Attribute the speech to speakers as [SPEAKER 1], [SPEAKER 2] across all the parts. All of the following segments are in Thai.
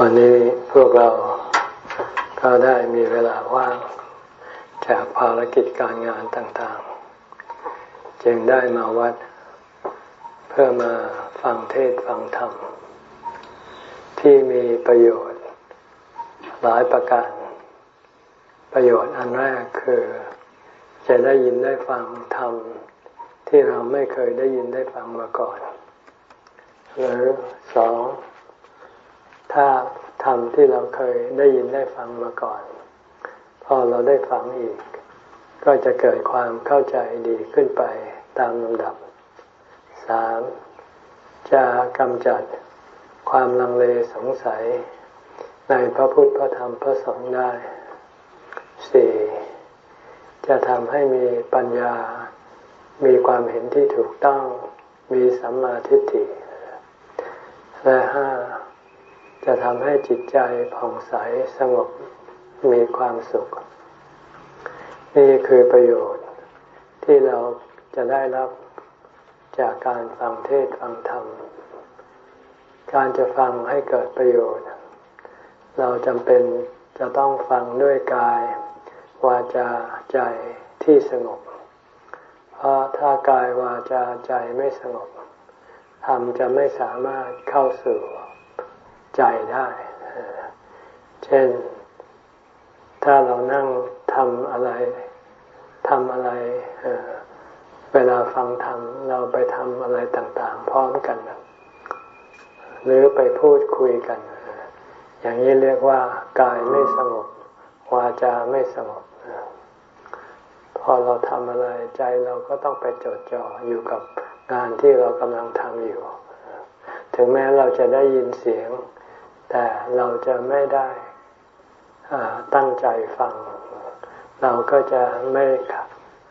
[SPEAKER 1] วันนี้พวกเราก็ได้มีเวลาว่าง จากภารกิจการงานต่างๆ จึงได้มาวัด เพื่อมาฟังเทศฟังธรรม ที่มีประโยชน์ หลายประการ ประโยชน์อันแรกคือ จะได้ยินได้ฟังธรรม ที่เราไม่เคยได้ยินได้ฟังมาก่อน หรือสอง ถ้าธรรมที่เราเคยได้ยินได้ฟังมาก่อน พอเราได้ฟังอีก ก็จะเกิดความเข้าใจดีขึ้นไปตามลำดับสามจะกำจัดความลังเลสงสัย ในพระพุทธพระธรรมพระสงฆ์ได้สี่จะทำให้มีปัญญา มีความเห็นที่ถูกต้อง มีสัมมาทิฏฐิและห้า จะทำให้จิตใจผ่องใสสงบมีความสุข นี่คือประโยชน์ที่เราจะได้รับจากการฟังเทศฟังธรรม การจะฟังให้เกิดประโยชน์ เราจำเป็นจะต้องฟังด้วยกาย วาจาใจที่สงบ เพราะถ้ากายวาจาใจไม่สงบธรรมจะไม่สามารถเข้าสู่ ใจได้ เช่น ถ้าเรานั่งทำอะไรทำอะไร เวลาฟังธรรมเราไปทำอะไรต่าง ๆ พร้อมกัน หรือไปพูดคุยกัน อย่างนี้เรียกว่ากายไม่สงบวาจาไม่สงบพอเราทำอะไรใจเราก็ต้องไปจดจ่ออยู่กับงานที่เรากำลังทำอยู่ ถึงแม้เราจะได้ยินเสียง แต่เราจะไม่ได้ตั้งใจฟัง เราก็จะไม่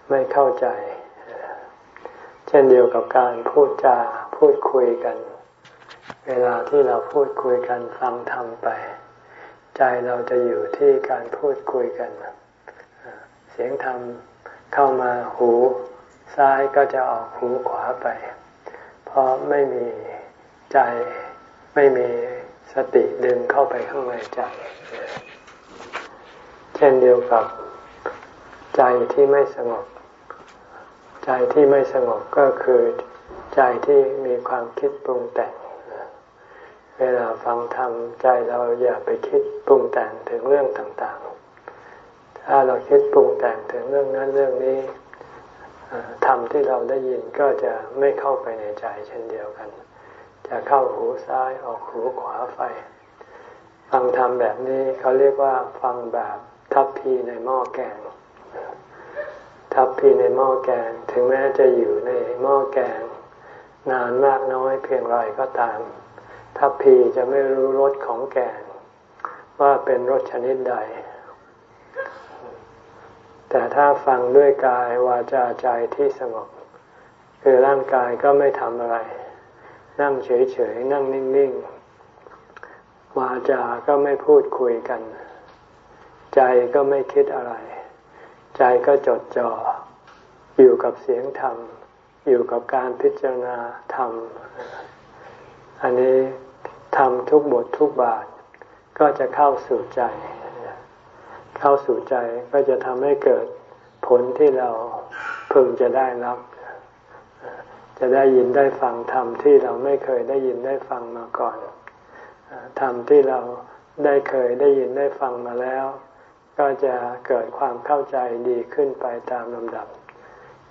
[SPEAKER 1] ไม่เข้าใจ เช่นเดียวกับการพูดจาพูดคุยกัน เวลาที่เราพูดคุยกันฟังทำไป ใจเราจะอยู่ที่การพูดคุยกัน เสียงธรรมเข้ามาหูซ้ายก็จะออกหูขวาไป เพราะไม่มีใจไม่มี สติดึงเข้าไปข้างในใจ เช่นเดียวกับใจที่ไม่สงบ ใจที่ไม่สงบก็คือใจที่มีความคิดปรุงแต่ง เวลาฟังธรรมใจเราอย่าไปคิดปรุงแต่งถึงเรื่องต่างๆ ถ้าเราคิดปรุงแต่งถึงเรื่องนั้นเรื่องนี้ธรรมที่เราได้ยินก็จะไม่เข้าไปในใจเช่นเดียวกัน จะเข้าหูซ้ายออกหูขวาไป ฟังธรรมแบบนี้เขาเรียกว่าฟังแบบทัพพีในหม้อแกง ทัพพีในหม้อแกง ถึงแม้จะอยู่ในหม้อแกง นานมากน้อยเพียงไรก็ตาม ทัพพีจะไม่รู้รสของแกง ว่าเป็นรสชนิดใด แต่ถ้าฟังด้วยกายวาจาใจที่สงบคือร่างกายก็ไม่ทำอะไร นั่งเฉยๆ นั่งนิ่งๆ วาจาก็ไม่พูดคุยกัน ใจก็ไม่คิดอะไร ใจก็จดจ่ออยู่กับเสียงธรรม อยู่กับการพิจารณาธรรม อันนี้ทำทุกบททุกบาท ก็จะเข้าสู่ใจ เข้าสู่ใจก็จะทำให้เกิดผลที่เราพึงจะได้รับ จะได้ยินได้ฟังธรรมที่เราไม่เคยได้ยินได้ฟังมาก่อนธรรมที่เราได้เคยได้ยินได้ฟังมาแล้ว ก็จะเกิดความเข้าใจดีขึ้นไปตามลำดับ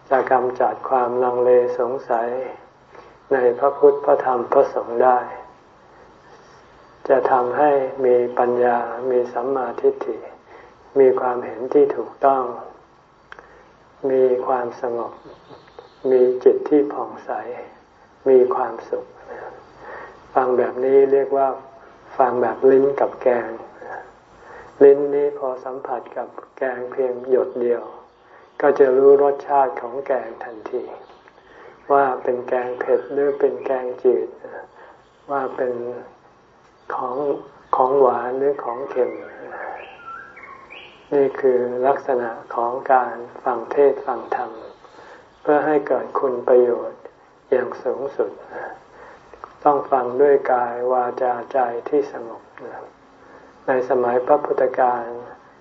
[SPEAKER 1] จะกำจัดความลังเลสงสัย ในพระพุทธพระธรรมพระสงฆ์ได้ จะทำให้มีปัญญา มีสัมมาทิฏฐิ มีความเห็นที่ถูกต้อง มีความสงบ มีจิตที่ผ่องใส มีความสุข ฟังแบบนี้เรียกว่าฟังแบบลิ้นกับแกง ลิ้นนี้พอสัมผัสกับแกงเพียงหยดเดียว ก็จะรู้รสชาติของแกงทันที ว่าเป็นแกงเผ็ดหรือเป็นแกงจืด ว่าเป็นของของหวานหรือของเค็ม นี่คือลักษณะของการฟังเทศฟังธรรม เพื่อให้เกิดคุณประโยชน์อย่างสูงสุด ต้องฟังด้วยกายวาจาใจที่สงบในสมัยพระพุทธการ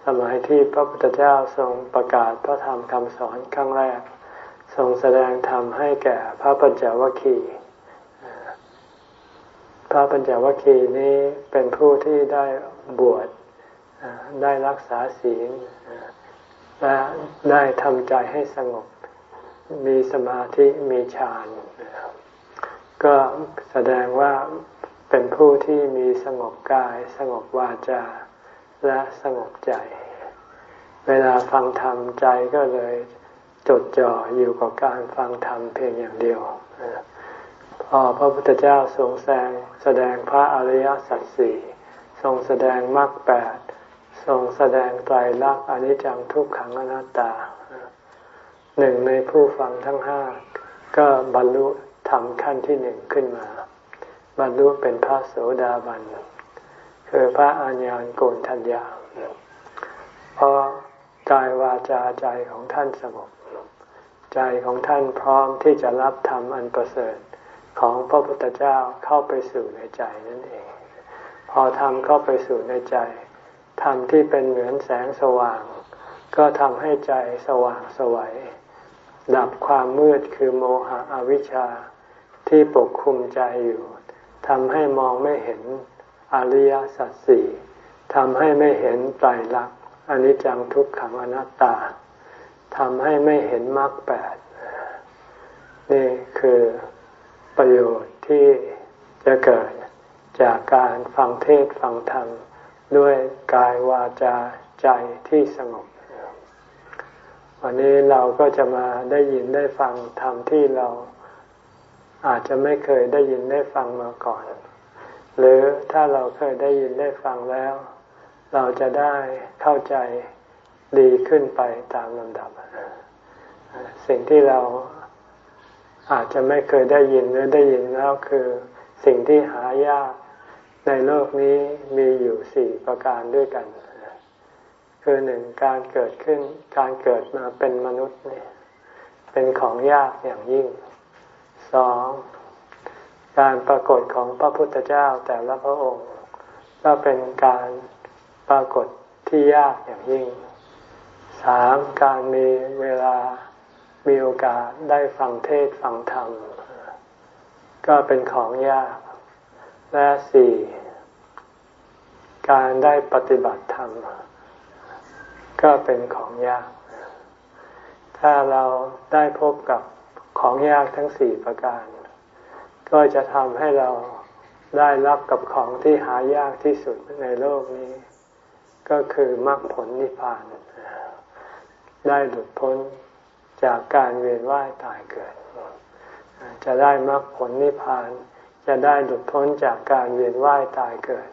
[SPEAKER 1] สมัยที่พระพุทธเจ้าทรงประกาศพระธรรมคำสอนครั้งแรก ทรงแสดงธรรมให้แก่พระปัญจวัคคีย์พระปัญจวัคคีย์นี้เป็นผู้ที่ได้บวชได้รักษาศีลและได้ทำใจให้สงบ มีสมาธิมีฌานก็แสดงว่าเป็นผู้ที่มีสงบกาย สงบวาจา และสงบใจ เวลาฟังธรรมใจก็เลยจดจ่ออยู่กับการฟังธรรมเพียงอย่างเดียวพอพระพุทธเจ้าทรงแสดงแสดงพระอริยสัจสี่ทรงแสดงมรรคแปดทรงแสดงไตรลักษณ์อนิจจังทุกขังอนัตตา หนึ่งในผู้ฟังทั้งห้าก็บรรลุธรรมขั้นที่หนึ่งขึ้นมา บรรลุเป็นพระโสดาบัน คือพระอัญญาณโกนทัญญาเพราะกายวาจาใจของท่านสงบใจของท่านพร้อมที่จะรับธรรมอันประเสริฐของพระพุทธเจ้าเข้าไปสู่ในใจนั่นเอง พอธรรมเข้าไปสู่ในใจธรรมที่เป็นเหมือนแสงสว่าง ก็ทำให้ใจสว่างสวัย ดับความมืดคือโมหะอวิชชาที่ปกคลุมใจอยู่ทำให้มองไม่เห็นอริยสัจสี่ทำให้ไม่เห็นไตรลักษณ์อนิจจังทุกขังอนัตตาทำให้ไม่เห็นมรรคแปดนี่คือประโยชน์ที่จะเกิดจากการฟังเทศฟังธรรมด้วยกายวาจาใจที่สงบ วันนี้เราก็จะมาได้ยินได้ฟังธรรมที่เราอาจจะไม่เคยได้ยินได้ฟังมาก่อน หรือถ้าเราเคยได้ยินได้ฟังแล้ว เราจะได้เข้าใจดีขึ้นไปตามลำดับ สิ่งที่เราอาจจะไม่เคยได้ยินหรือได้ยินแล้วคือสิ่งที่หายากในโลกนี้มีอยู่สี่ประการด้วยกัน คือหนึ่งการเกิดขึ้น การเกิดมาเป็นมนุษย์เนี่ยเป็นของยากอย่างยิ่งสองการปรากฏของพระพุทธเจ้าแต่ละพระองค์ ก็เป็นการปรากฏที่ยากอย่างยิ่งสามการมีเวลามีโอกาสได้ฟังเทศฟังธรรม ก็เป็นของยาก และสี่การได้ปฏิบัติธรรม ก็เป็นของยาก ถ้าเราได้พบกับของยากทั้งสี่ประการ ก็จะทำให้เราได้รับกับของที่หายากที่สุดในโลกนี้ ก็คือมรรคผลนิพพาน ได้หลุดพ้นจากการเวียนว่ายตายเกิด จะได้มรรคผลนิพพาน จะได้หลุดพ้นจากการเวียนว่ายตายเกิด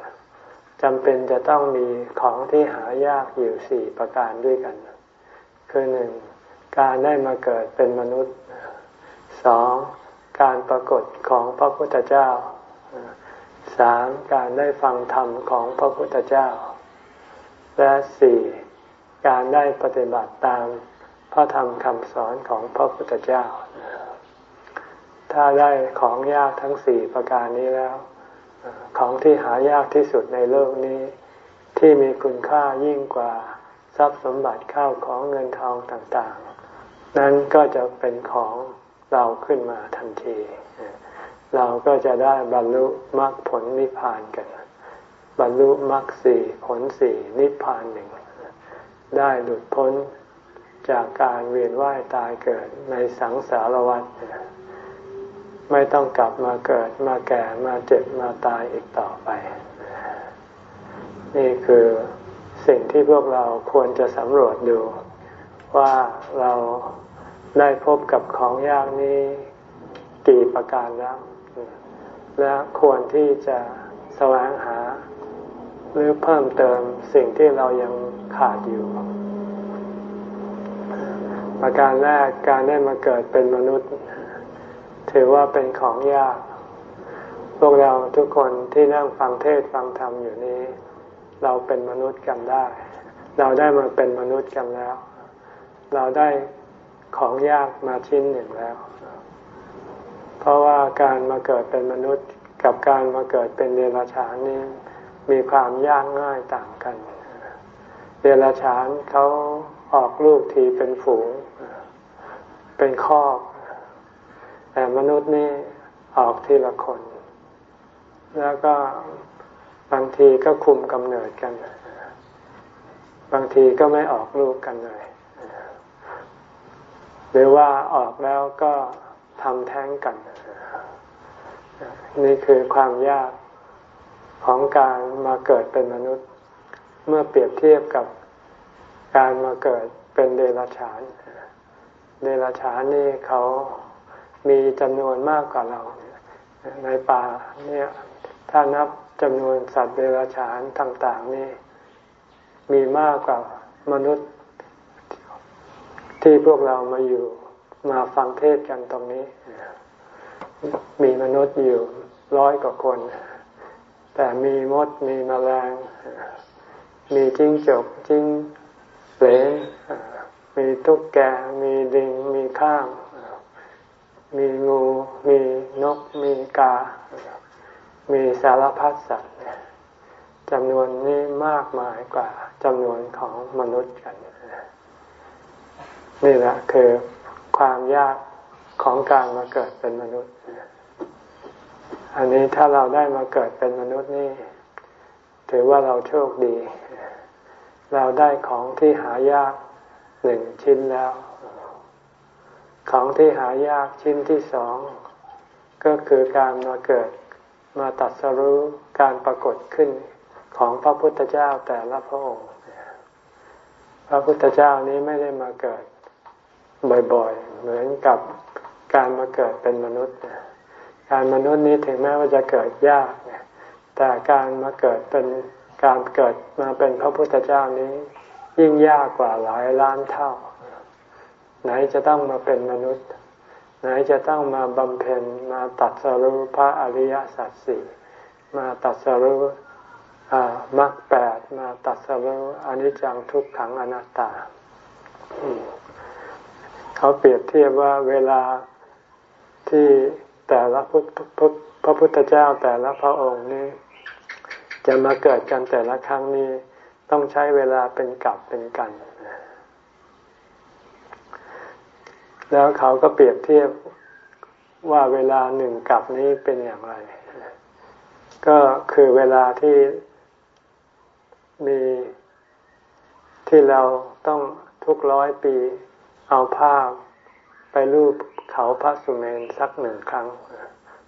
[SPEAKER 1] จำเป็นจะต้องมีของที่หายากอยู่สี่ประการด้วยกัน คือหนึ่งการได้มาเกิดเป็นมนุษย์สองการปรากฏของพระพุทธเจ้าสามการได้ฟังธรรมของพระพุทธเจ้า และสี่การได้ปฏิบัติตามพระธรรมคำสอนของพระพุทธเจ้า ถ้าได้ของยากทั้งสี่ประการนี้แล้ว ของที่หายากที่สุดในโลกนี้ ที่มีคุณค่ายิ่งกว่าทรัพย์สมบัติข้าวของเงินทองต่างๆ นั้นก็จะเป็นของเราขึ้นมาทันที เราก็จะได้บรรลุมรรคผลนิพพานกัน บรรลุมรรคสี่ผลสี่นิพพานหนึ่ง ได้หลุดพ้นจากการเวียนว่ายตายเกิดในสังสารวัฏ ไม่ต้องกลับมาเกิดมาแก่มาเจ็บมาตายอีกต่อไป นี่คือสิ่งที่พวกเราควรจะสำรวจดู ว่าเราได้พบกับของยากนี้กี่ประการแล้ว และควรที่จะแสวงหา หรือเพิ่มเติมสิ่งที่เรายังขาดอยู่ ประการแรกการได้มาเกิดเป็นมนุษย์ ถือว่าเป็นของยาก พวกเราทุกคนที่นั่งฟังเทศฟังธรรมอยู่นี้ เราเป็นมนุษย์กันได้ เราได้มาเป็นมนุษย์กันแล้ว เราได้ของยากมาชิ้นหนึ่งแล้ว เพราะว่าการมาเกิดเป็นมนุษย์กับการมาเกิดเป็นเดรัจฉานนี่มีความยากง่ายต่างกัน เดรัจฉานเขาออกลูกทีเป็นฝูง เป็นคอก แต่มนุษย์นี่ออกทีละคน แล้วก็บางทีก็คุมกำเนิดกัน บางทีก็ไม่ออกลูกกันเลยหรือว่าออกแล้วก็ทำแท้งกัน นี่คือความยากของการมาเกิดเป็นมนุษย์ เมื่อเปรียบเทียบกับการมาเกิดเป็นเดรัจฉาน เดรัจฉานนี่เขา มีจำนวนมากกว่าเรา ในป่าเนี่ยถ้านับจำนวนสัตว์เดรัจฉานต่างๆนี่มีมากกว่ามนุษย์ ที่พวกเรามาอยู่มาฟังเทศกันตรงนี้ มีมนุษย์อยู่ร้อยกว่าคน แต่มีมดมีแมลง มีจิ้งจกจิ้งเหลนมีตุ๊กแกมีดิงมีข้าง มีงูมีนก มีกา มีสารพัดสัตว์จำนวนนี้มากมายกว่าจำนวนของมนุษย์กัน นี่แหละคือความยากของการมาเกิดเป็นมนุษย์ อันนี้ถ้าเราได้มาเกิดเป็นมนุษย์นี่ ถือว่าเราโชคดี เราได้ของที่หายากหนึ่งชิ้นแล้ว ของที่หายากชิ้นที่สอง ก็คือการมาเกิดมาตัดสรู้การปรากฏขึ้นของพระพุทธเจ้าแต่ละพระองค์ พระพุทธเจ้านี้ไม่ได้มาเกิดบ่อยๆ เหมือนกับการมาเกิดเป็นมนุษย์ การมนุษย์นี้ถึงแม้ว่าจะเกิดยากแต่การมาเกิดเป็นการเกิดมาเป็นพระพุทธเจ้านี้ ยิ่งยากกว่าหลายล้านเท่า ไหนจะต้องมาเป็นมนุษย์ ไหนจะต้องมาบำเพ็ญมาตัดสรุพระอริยสัจสี่มาตัดสรุมรรคแปดมาตัดสรุอนิจจังทุกขังอนัตตา เขาเปรียบเทียบว่าเวลาที่แต่ละพุทธพระพุทธเจ้าแต่ละพระองค์นี้ จะมาเกิดกันแต่ละครั้งนี้ ต้องใช้เวลาเป็นกับเป็นกัน แล้วเขาก็เปรียบเทียบว่าเวลาหนึ่งกับนี้เป็นอย่างไร ก็คือเวลาที่มีที่เราต้องทุกร้อยปีเอาผ้าไปรูปเขาพระสุเมนสักหนึ่งครั้ง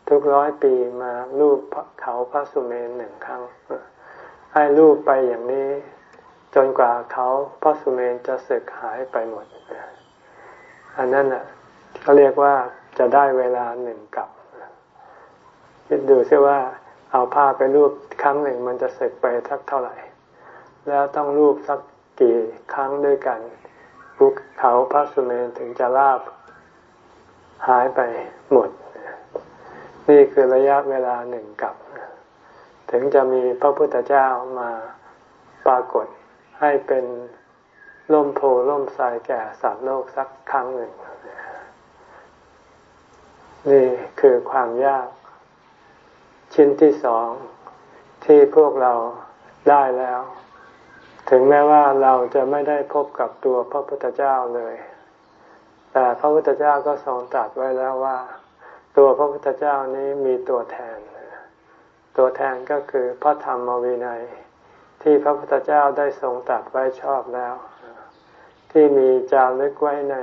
[SPEAKER 1] ทุกร้อยปีมารูปเขาพระสุเมนหนึ่งครั้ง ให้รูปไปอย่างนี้ จนกว่าเขาพระสุเมนจะสึกหายไปหมด อันนั้นอะเขาเรียกว่าจะได้เวลาหนึ่งกับคิดดูซิว่าเอาผ้าไปรูปครั้งหนึ่งมันจะเสึกไปสักเท่าไหร่ แล้วต้องรูปสักกี่ครั้งด้วยกันภูเขาพระสุเมนถึงจะราบหายไปหมด นี่คือระยะเวลาหนึ่งกับ ถึงจะมีพระพุทธเจ้ามาปรากฏให้เป็น ล่มโพล่มทรายแก่สัตว์โลกสักครั้งหนึ่ง นี่คือความยาก ชิ้นที่สองที่พวกเราได้แล้ว ถึงแม้ว่าเราจะไม่ได้พบกับตัวพระพุทธเจ้าเลย แต่พระพุทธเจ้าก็ทรงตรัสไว้แล้วว่า ตัวพระพุทธเจ้านี้มีตัวแทน ตัวแทนก็คือพระธรรมวินัยที่พระพุทธเจ้าได้ทรงตรัสไว้ชอบแล้ว ที่มีจารึกไว้ใน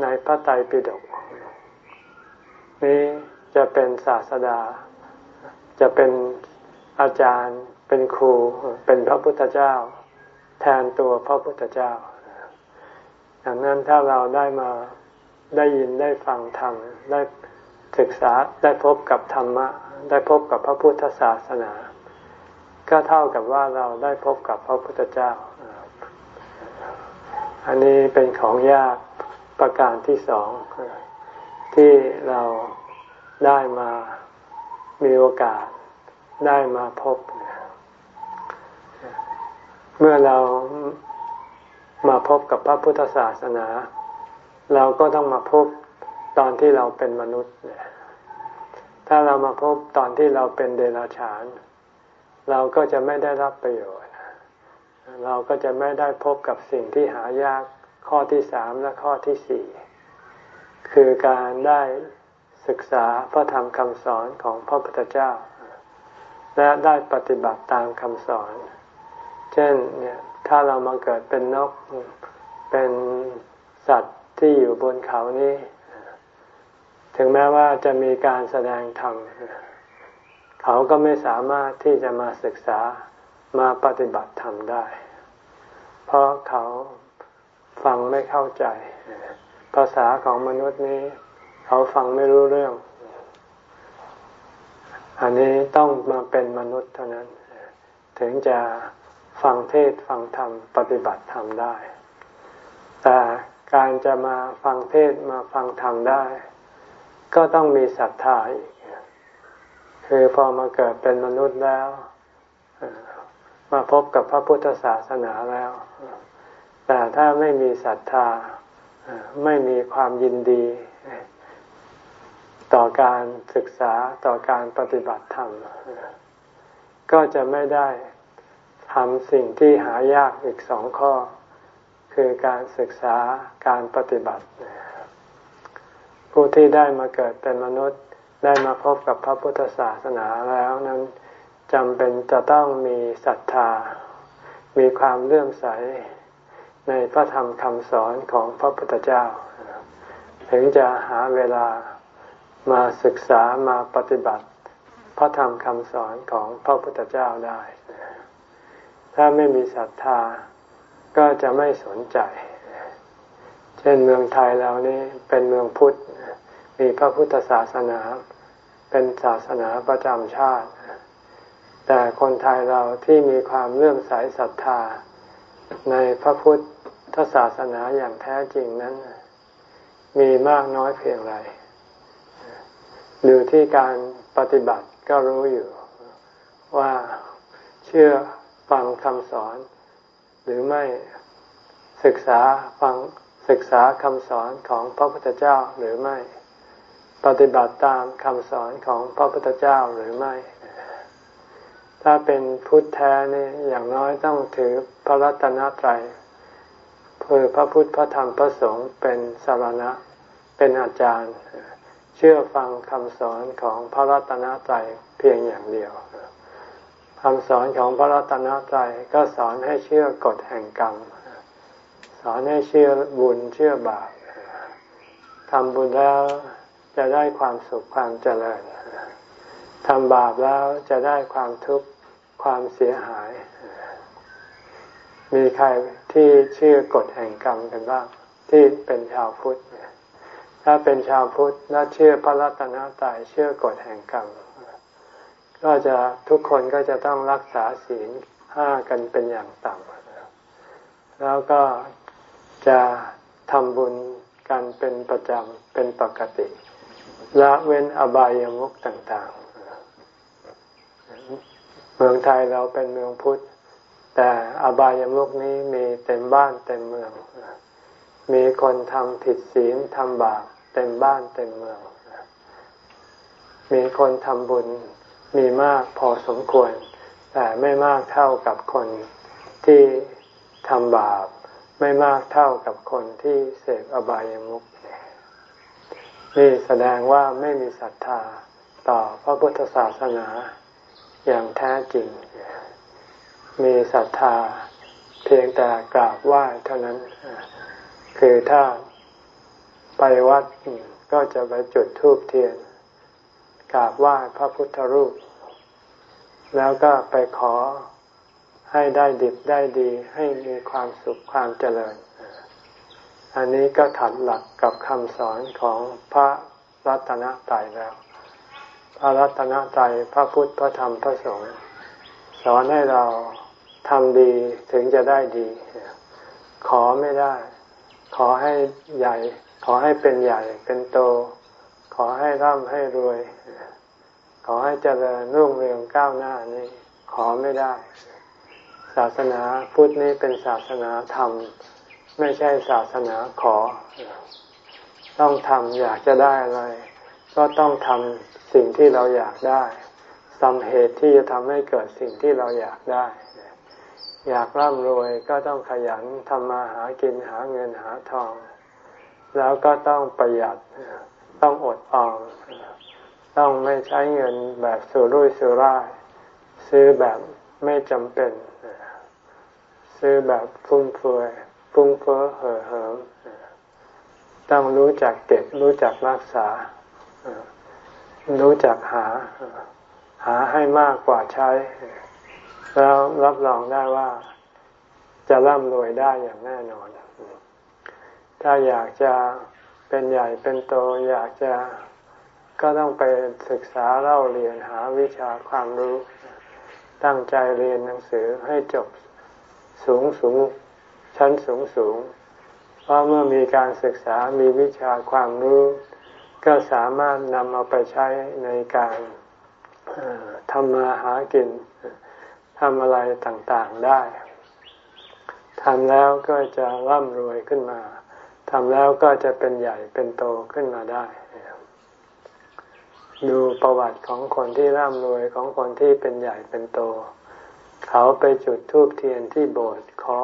[SPEAKER 1] ในพระไตรปิฎกนี้จะเป็นศาสดา จะเป็นอาจารย์ เป็นครู เป็นพระพุทธเจ้า แทนตัวพระพุทธเจ้าดังนั้นถ้าเราได้มาได้ยินได้ฟังธรรมได้ศึกษาได้พบกับธรรมะ ได้พบกับพระพุทธศาสนา ก็เท่ากับว่าเราได้พบกับพระพุทธเจ้า อันนี้เป็นของยากประการที่สองที่เราได้มามีโอกาสได้มาพบ เมื่อเรามาพบกับพระพุทธศาสนา เราก็ต้องมาพบตอนที่เราเป็นมนุษย์ ถ้าเรามาพบตอนที่เราเป็นเดรัจฉาน เราก็จะไม่ได้รับประโยชน์ เราก็จะไม่ได้พบกับสิ่งที่หายากข้อที่สามและข้อที่สี่คือการได้ศึกษาพระธรรมคำสอนของพระพุทธเจ้า และได้ปฏิบัติตามคำสอน เช่นเนี่ยถ้าเรามาเกิดเป็นนกเป็นสัตว์ที่อยู่บนเขานี้ ถึงแม้ว่าจะมีการแสดงธรรมเขาก็ไม่สามารถที่จะมาศึกษามาปฏิบัติธรรมได้ เพราะเขาฟังไม่เข้าใจ ภาษาของมนุษย์นี้ เขาฟังไม่รู้เรื่อง อันนี้ต้องมาเป็นมนุษย์เท่านั้น ถึงจะฟังเทศฟังธรรมปฏิบัติธรรมได้ แต่การจะมาฟังเทศมาฟังธรรมได้ ก็ต้องมีศรัทธาอีกคือพอมาเกิดเป็นมนุษย์แล้ว มาพบกับพระพุทธศาสนาแล้ว แต่ถ้าไม่มีศรัทธาไม่มีความยินดี ต่อการศึกษาต่อการปฏิบัติธรรม ก็จะไม่ได้ทำสิ่งที่หายากอีกสองข้อ คือการศึกษาการปฏิบัติ ผู้ที่ได้มาเกิดเป็นมนุษย์ได้มาพบกับพระพุทธศาสนาแล้วนั้น จำเป็นจะต้องมีศรัทธา มีความเลื่อมใสในพระธรรมคำสอนของพระพุทธเจ้า ถึงจะหาเวลามาศึกษามาปฏิบัติ พระธรรมคำสอนของพระพุทธเจ้าได้ ถ้าไม่มีศรัทธาก็จะไม่สนใจ เช่นเมืองไทยเรานี่เป็นเมืองพุทธ มีพระพุทธศาสนา เป็นศาสนาประจำชาติ แต่คนไทยเราที่มีความเลื่อมใสศรัทธา ในพระพุทธศาสนาอย่างแท้จริงนั้น มีมากน้อยเพียงไรดูที่การปฏิบัติก็รู้อยู่ ว่าเชื่อฟังคำสอน หรือไม่ศึกษาฟังศึกษาคำสอนของพระพุทธเจ้าหรือไม่ ปฏิบัติตามคำสอนของพระพุทธเจ้าหรือไม่ ถ้าเป็นพุทธแท้นี่อย่างน้อยต้องถือพระรัตนตรัยคือพระพุทธพระธรรมพระสงฆ์เป็นสารณะ เป็นอาจารย์ เชื่อฟังคำสอนของพระรัตนตรัยเพียงอย่างเดียวคำสอนของพระรัตนตรัยก็สอนให้เชื่อกฎแห่งกรรม สอนให้เชื่อบุญเชื่อบาปทำบุญแล้วจะได้ความสุขความเจริญ ทำบาปแล้วจะได้ความทุกข์ความเสียหาย มีใครที่เชื่อกฎแห่งกรรมกันบ้างที่เป็นชาวพุทธถ้าเป็นชาวพุทธและเชื่อพระรัตนตรัยเชื่อกฎแห่งกรรมก็จะทุกคนก็จะต้องรักษาศีลห้ากันเป็นอย่างต่ำแล้วก็จะทำบุญกันเป็นประจำเป็นปกติละเว้นอบายามุขต่าง เมืองไทยเราเป็นเมืองพุทธ แต่อบายามุขนี้มีเต็มบ้านเต็มเมือง มีคนทำผิดศีลทำบาปเต็มบ้านเต็มเมือง มีคนทำบุญมีมากพอสมควร แต่ไม่มากเท่ากับคนที่ทำบาป ไม่มากเท่ากับคนที่เสพอบายามุขนี่แสดงว่าไม่มีศรัทธาต่อพระพุทธศาสนา อย่างแท้จริง มีศรัทธาเพียงแต่กราบไหว้เท่านั้น คือถ้าไปวัดก็จะไปจุดธูปเทียน กราบไหว้พระพุทธรูป แล้วก็ไปขอให้ได้ดิบได้ดีให้มีความสุขความเจริญ อันนี้ก็ขัดหลักกับคำสอนของพระรัตนตรัยแล้ว พระรัตนตรัยพระพุทธพระธรรมพระสงฆ์สอนให้เราทำดีถึงจะได้ดี ขอไม่ได้ ขอให้ใหญ่ ขอให้เป็นใหญ่เป็นโต ขอให้ร่ำให้รวย ขอให้เจริญรุ่งเรืองก้าวหน้านี่ขอไม่ได้ ศาสนาพุทธนี้เป็นศาสนาธรรม ไม่ใช่ศาสนาขอ ต้องทำอยากจะได้อะไร ก็ต้องทำ สิ่งที่เราอยากได้ทำเหตุที่จะทำให้เกิดสิ่งที่เราอยากได้ อยากร่ำรวยก็ต้องขยันทำมาหากินหาเงินหาทอง แล้วก็ต้องประหยัดต้องอดออมต้องไม่ใช้เงินแบบสุรุ่ยสุร่ายซื้อแบบไม่จำเป็น ซื้อแบบฟุ่มเฟือยฟุ้งเฟ้อเห่อเหิมต้องรู้จักเก็บรู้จักรักษา รู้จักหา หาให้มากกว่าใช้ แล้วรับรองได้ว่า จะร่ำรวยได้อย่างแน่นอน ถ้าอยากจะเป็นใหญ่เป็นโตอยากจะก็ต้องไปศึกษาเล่าเรียนหาวิชาความรู้ ตั้งใจเรียนหนังสือให้จบสูงสูงชั้นสูงสูง เพราะเมื่อมีการศึกษามีวิชาความรู้ ก็สามารถนำเอาไปใช้ในการทำมาหากินทำอะไรต่างๆได้ทำแล้วก็จะร่ำรวยขึ้นมาทำแล้วก็จะเป็นใหญ่เป็นโตขึ้นมาได้ ดูประวัติของคนที่ร่ำรวยของคนที่เป็นใหญ่เป็นโต เขาไปจุดธูปเทียนที่โบสถ์ขอ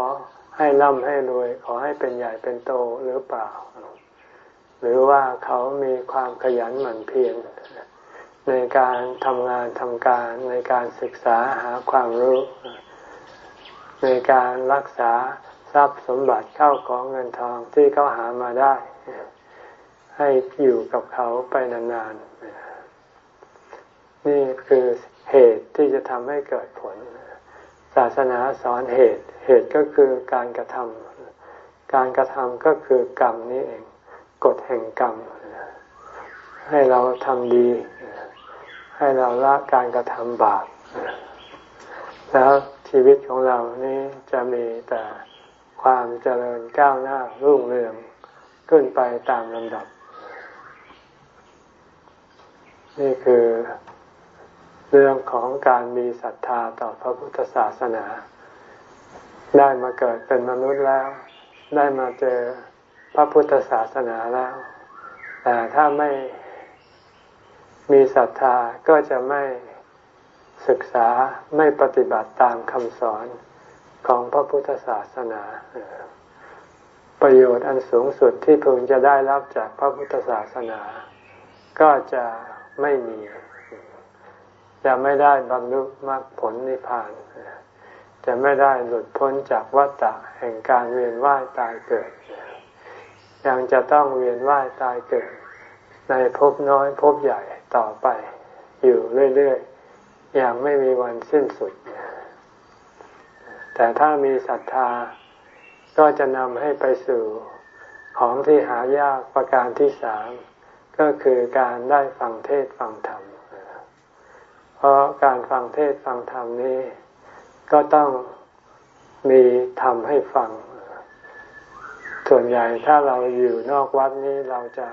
[SPEAKER 1] ให้ร่ำให้รวย ขอให้เป็นใหญ่เป็นโตหรือเปล่า หรือว่าเขามีความขยันหมั่นเพียรในการทำงานทำการในการศึกษาหาความรู้ ในการรักษาทรัพย์สมบัติเข้าของเงินทองที่เขาหามาได้ ให้อยู่กับเขาไปนานๆ นี่คือเหตุที่จะทำให้เกิดผล ศาสนาสอนเหตุ เหตุก็คือการกระทำการกระทำก็คือกรรมนี่เอง กฎแห่งกรรม ให้เราทำดี ให้เราละการกระทำบาปแล้วชีวิตของเรานี้จะมีแต่ความเจริญก้าวหน้ารุ่งเรืองขึ้นไปตามลำดับ นี่คือเรื่องของการมีศรัทธาต่อพระพุทธศาสนา ได้มาเกิดเป็นมนุษย์แล้ว ได้มาเจอ พระพุทธศาสนาแล้ว แต่ถ้าไม่มีศรัทธาก็จะไม่ศึกษาไม่ปฏิบัติตามคำสอนของพระพุทธศาสนา ประโยชน์อันสูงสุดที่พึงจะได้รับจากพระพุทธศาสนา ก็จะไม่มี จะไม่ได้บรรลุมรรคผลนิพพาน จะไม่ได้หลุดพ้นจากวัฏฏะแห่งการเวียนว่ายตายเกิด ยังจะต้องเวียนว่ายตายเกิด ในภพน้อยภพใหญ่ต่อไป อยู่เรื่อยๆอย่างไม่มีวันสิ้นสุด แต่ถ้ามีศรัทธาก็จะนำให้ไปสู่ของที่หายากประการที่สามก็คือการได้ฟังเทศฟังธรรม เพราะการฟังเทศฟังธรรมนี้ ก็ต้องมีธรรมให้ฟัง ส่วนใหญ่ถ้าเราอยู่นอกวัดนี้เราจะ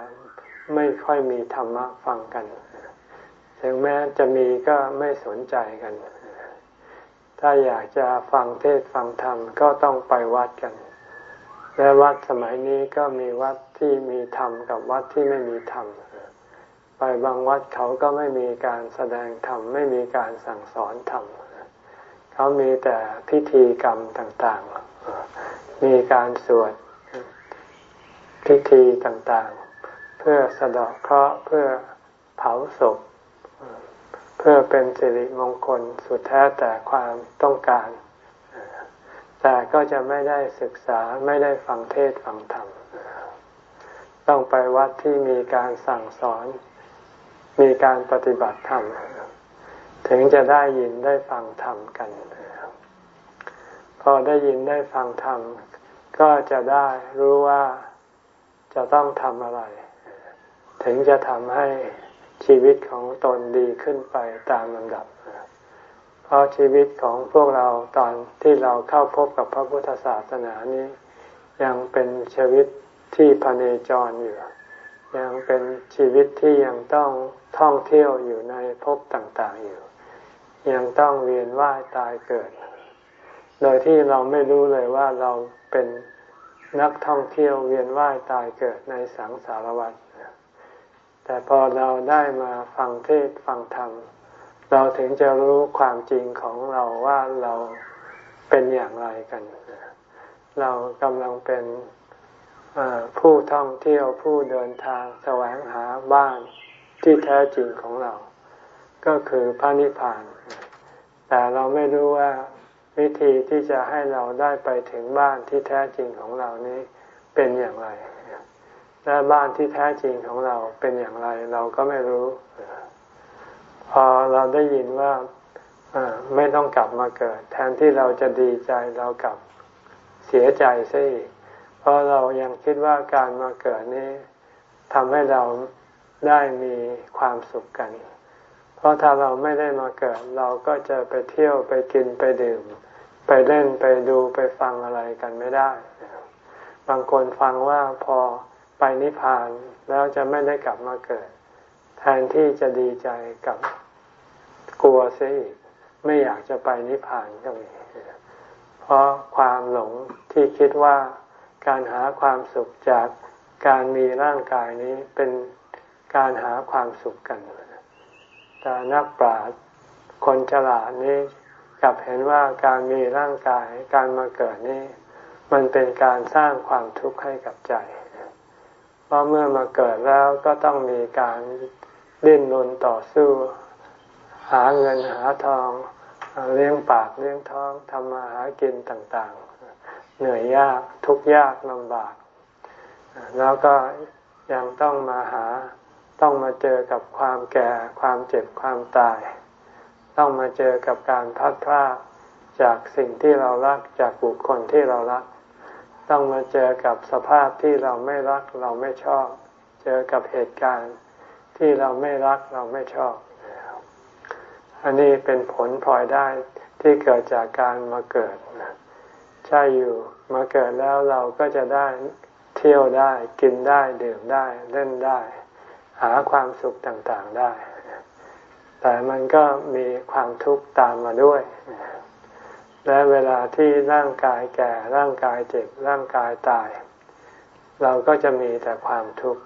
[SPEAKER 1] ไม่ค่อยมีธรรมะฟังกันถึงแม้จะมีก็ไม่สนใจกัน ถ้าอยากจะฟังเทศฟังธรรมก็ต้องไปวัดกัน และวัดสมัยนี้ก็มีวัดที่มีธรรมกับวัดที่ไม่มีธรรม ไปบางวัดเขาก็ไม่มีการแสดงธรรมไม่มีการสั่งสอนธรรม เขามีแต่พิธีกรรมต่างๆ มีการสวด พิธีต่างๆ เพื่อสะดอกเคราะห์เพื่อเผาศพ เพื่อเป็นสิริมงคลสุดแท้แต่ความต้องการ แต่ก็จะไม่ได้ศึกษาไม่ได้ฟังเทศฟังธรรม ต้องไปวัดที่มีการสั่งสอน มีการปฏิบัติธรรม ถึงจะได้ยินได้ฟังธรรมกัน พอได้ยินได้ฟังธรรมก็จะได้รู้ว่า จะต้องทำอะไร ถึงจะทำให้ชีวิตของตนดีขึ้นไปตามลำดับ เพราะชีวิตของพวกเราตอนที่เราเข้าพบกับพระพุทธศาสนานี้ ยังเป็นชีวิตที่พเนจรอยู่ ยังเป็นชีวิตที่ยังต้องท่องเที่ยวอยู่ในภพต่างๆอยู่ ยังต้องเวียนว่ายตายเกิด โดยที่เราไม่รู้เลยว่าเราเป็น นักท่องเที่ยวเวียนว่ายตายเกิดในสังสารวัฏแต่พอเราได้มาฟังเทศฟังธรรม เราถึงจะรู้ความจริงของเราว่าเราเป็นอย่างไรกัน เรากำลังเป็นผู้ท่องเที่ยวผู้เดินทางแสวงหาบ้านที่แท้จริงของเรา ก็คือพระนิพพาน แต่เราไม่รู้ว่า วิธีที่จะให้เราได้ไปถึงบ้านที่แท้จริงของเรานี้เป็นอย่างไรและบ้านที่แท้จริงของเราเป็นอย่างไรเราก็ไม่รู้ พอเราได้ยินว่าไม่ต้องกลับมาเกิด แทนที่เราจะดีใจเรากลับเสียใจซะอีกเพราะเรายังคิดว่าการมาเกิดนี้ทำให้เราได้มีความสุขกัน เพราะถ้าเราไม่ได้มาเกิด เราก็จะไปเที่ยวไปกินไปดื่ม ไปเล่นไปดูไปฟังอะไรกันไม่ได้ บางคนฟังว่าพอไปนิพพานแล้วจะไม่ได้กลับมาเกิด แทนที่จะดีใจกับกลัวเสียอีกไม่อยากจะไปนิพพานก็มีเพราะความหลงที่คิดว่าการหาความสุขจากการมีร่างกายนี้เป็นการหาความสุขกัน แต่นักปราชญ์คนฉลาดนี้กลับเห็นว่าการมีร่างกายการมาเกิดนี้ มันเป็นการสร้างความทุกข์ให้กับใจ เพราะเมื่อมาเกิดแล้วก็ต้องมีการดิ้นรนต่อสู้ หาเงินหาทองเลี้ยงปากเลี้ยงท้องทำมาหากินต่างๆ เหนื่อยยากทุกยากลำบาก แล้วก็ยังต้องมาหา ต้องมาเจอกับความแก่ ความเจ็บความตาย ต้องมาเจอกับการพัดพลาดจากสิ่งที่เรารักจากบุคคลที่เรารัก ต้องมาเจอกับสภาพที่เราไม่รักเราไม่ชอบ เจอกับเหตุการณ์ที่เราไม่รักเราไม่ชอบ อันนี้เป็นผลพลอยได้ที่เกิดจากการมาเกิดใช่อยู่มาเกิดแล้วเราก็จะได้เที่ยวได้กินได้ดื่มได้เล่นได้ หาความสุขต่างๆได้ แต่มันก็มีความทุกข์ตามมาด้วย และเวลาที่ร่างกายแก่ ร่างกายเจ็บ ร่างกายตาย เราก็จะมีแต่ความทุกข์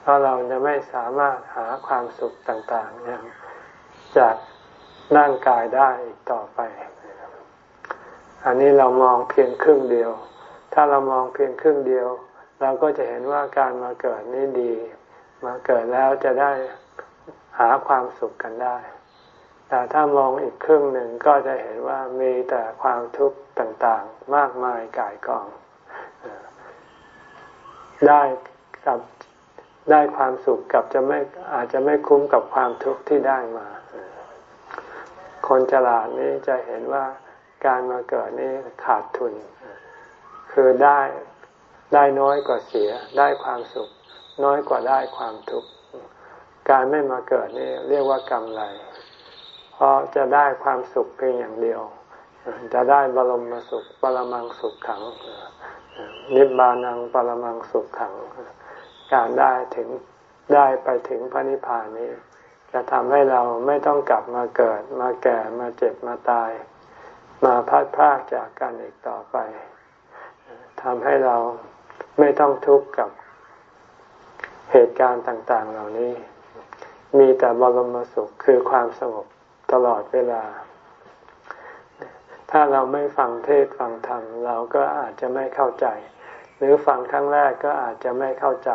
[SPEAKER 1] เพราะเราจะไม่สามารถหาความสุขต่างๆอย่างจากร่างกายได้อีกต่อไป อันนี้เรามองเพียงครึ่งเดียว ถ้าเรามองเพียงครึ่งเดียว เราก็จะเห็นว่าการมาเกิดนี่ดี มาเกิดแล้วจะได้หาความสุขกันได้ แต่ถ้ามองอีกครึ่งหนึ่งก็จะเห็นว่ามีแต่ความทุกข์ต่างๆ มากมายกายกอง ได้กับได้ความสุขกับจะไม่อาจจะไม่คุ้มกับความทุกข์ที่ได้มา คนฉลาดนี่จะเห็นว่าการมาเกิดนี่ขาดทุน คือได้ได้น้อยกว่าเสียได้ความสุข น้อยกว่าได้ความทุกข์ การไม่มาเกิดนี่เรียกว่ากำไรเพราะจะได้ความสุขเพียงอย่างเดียว จะได้บรมสุข ปรมังสุขขัง นิบานังปรมังสุขขัง การได้ถึงได้ไปถึงพระนิพพานนี้ จะทำให้เราไม่ต้องกลับมาเกิด มาแก่มาเจ็บมาตาย มาพัดพากจากกันอีกต่อไปทำให้เราไม่ต้องทุกข์กับ เหตุการณ์ต่างๆเหล่านี้ มีแต่บรมสุขคือความสงบตลอดเวลา ถ้าเราไม่ฟังเทศฟังธรรมเราก็อาจจะไม่เข้าใจ หรือฟังครั้งแรกก็อาจจะไม่เข้าใจ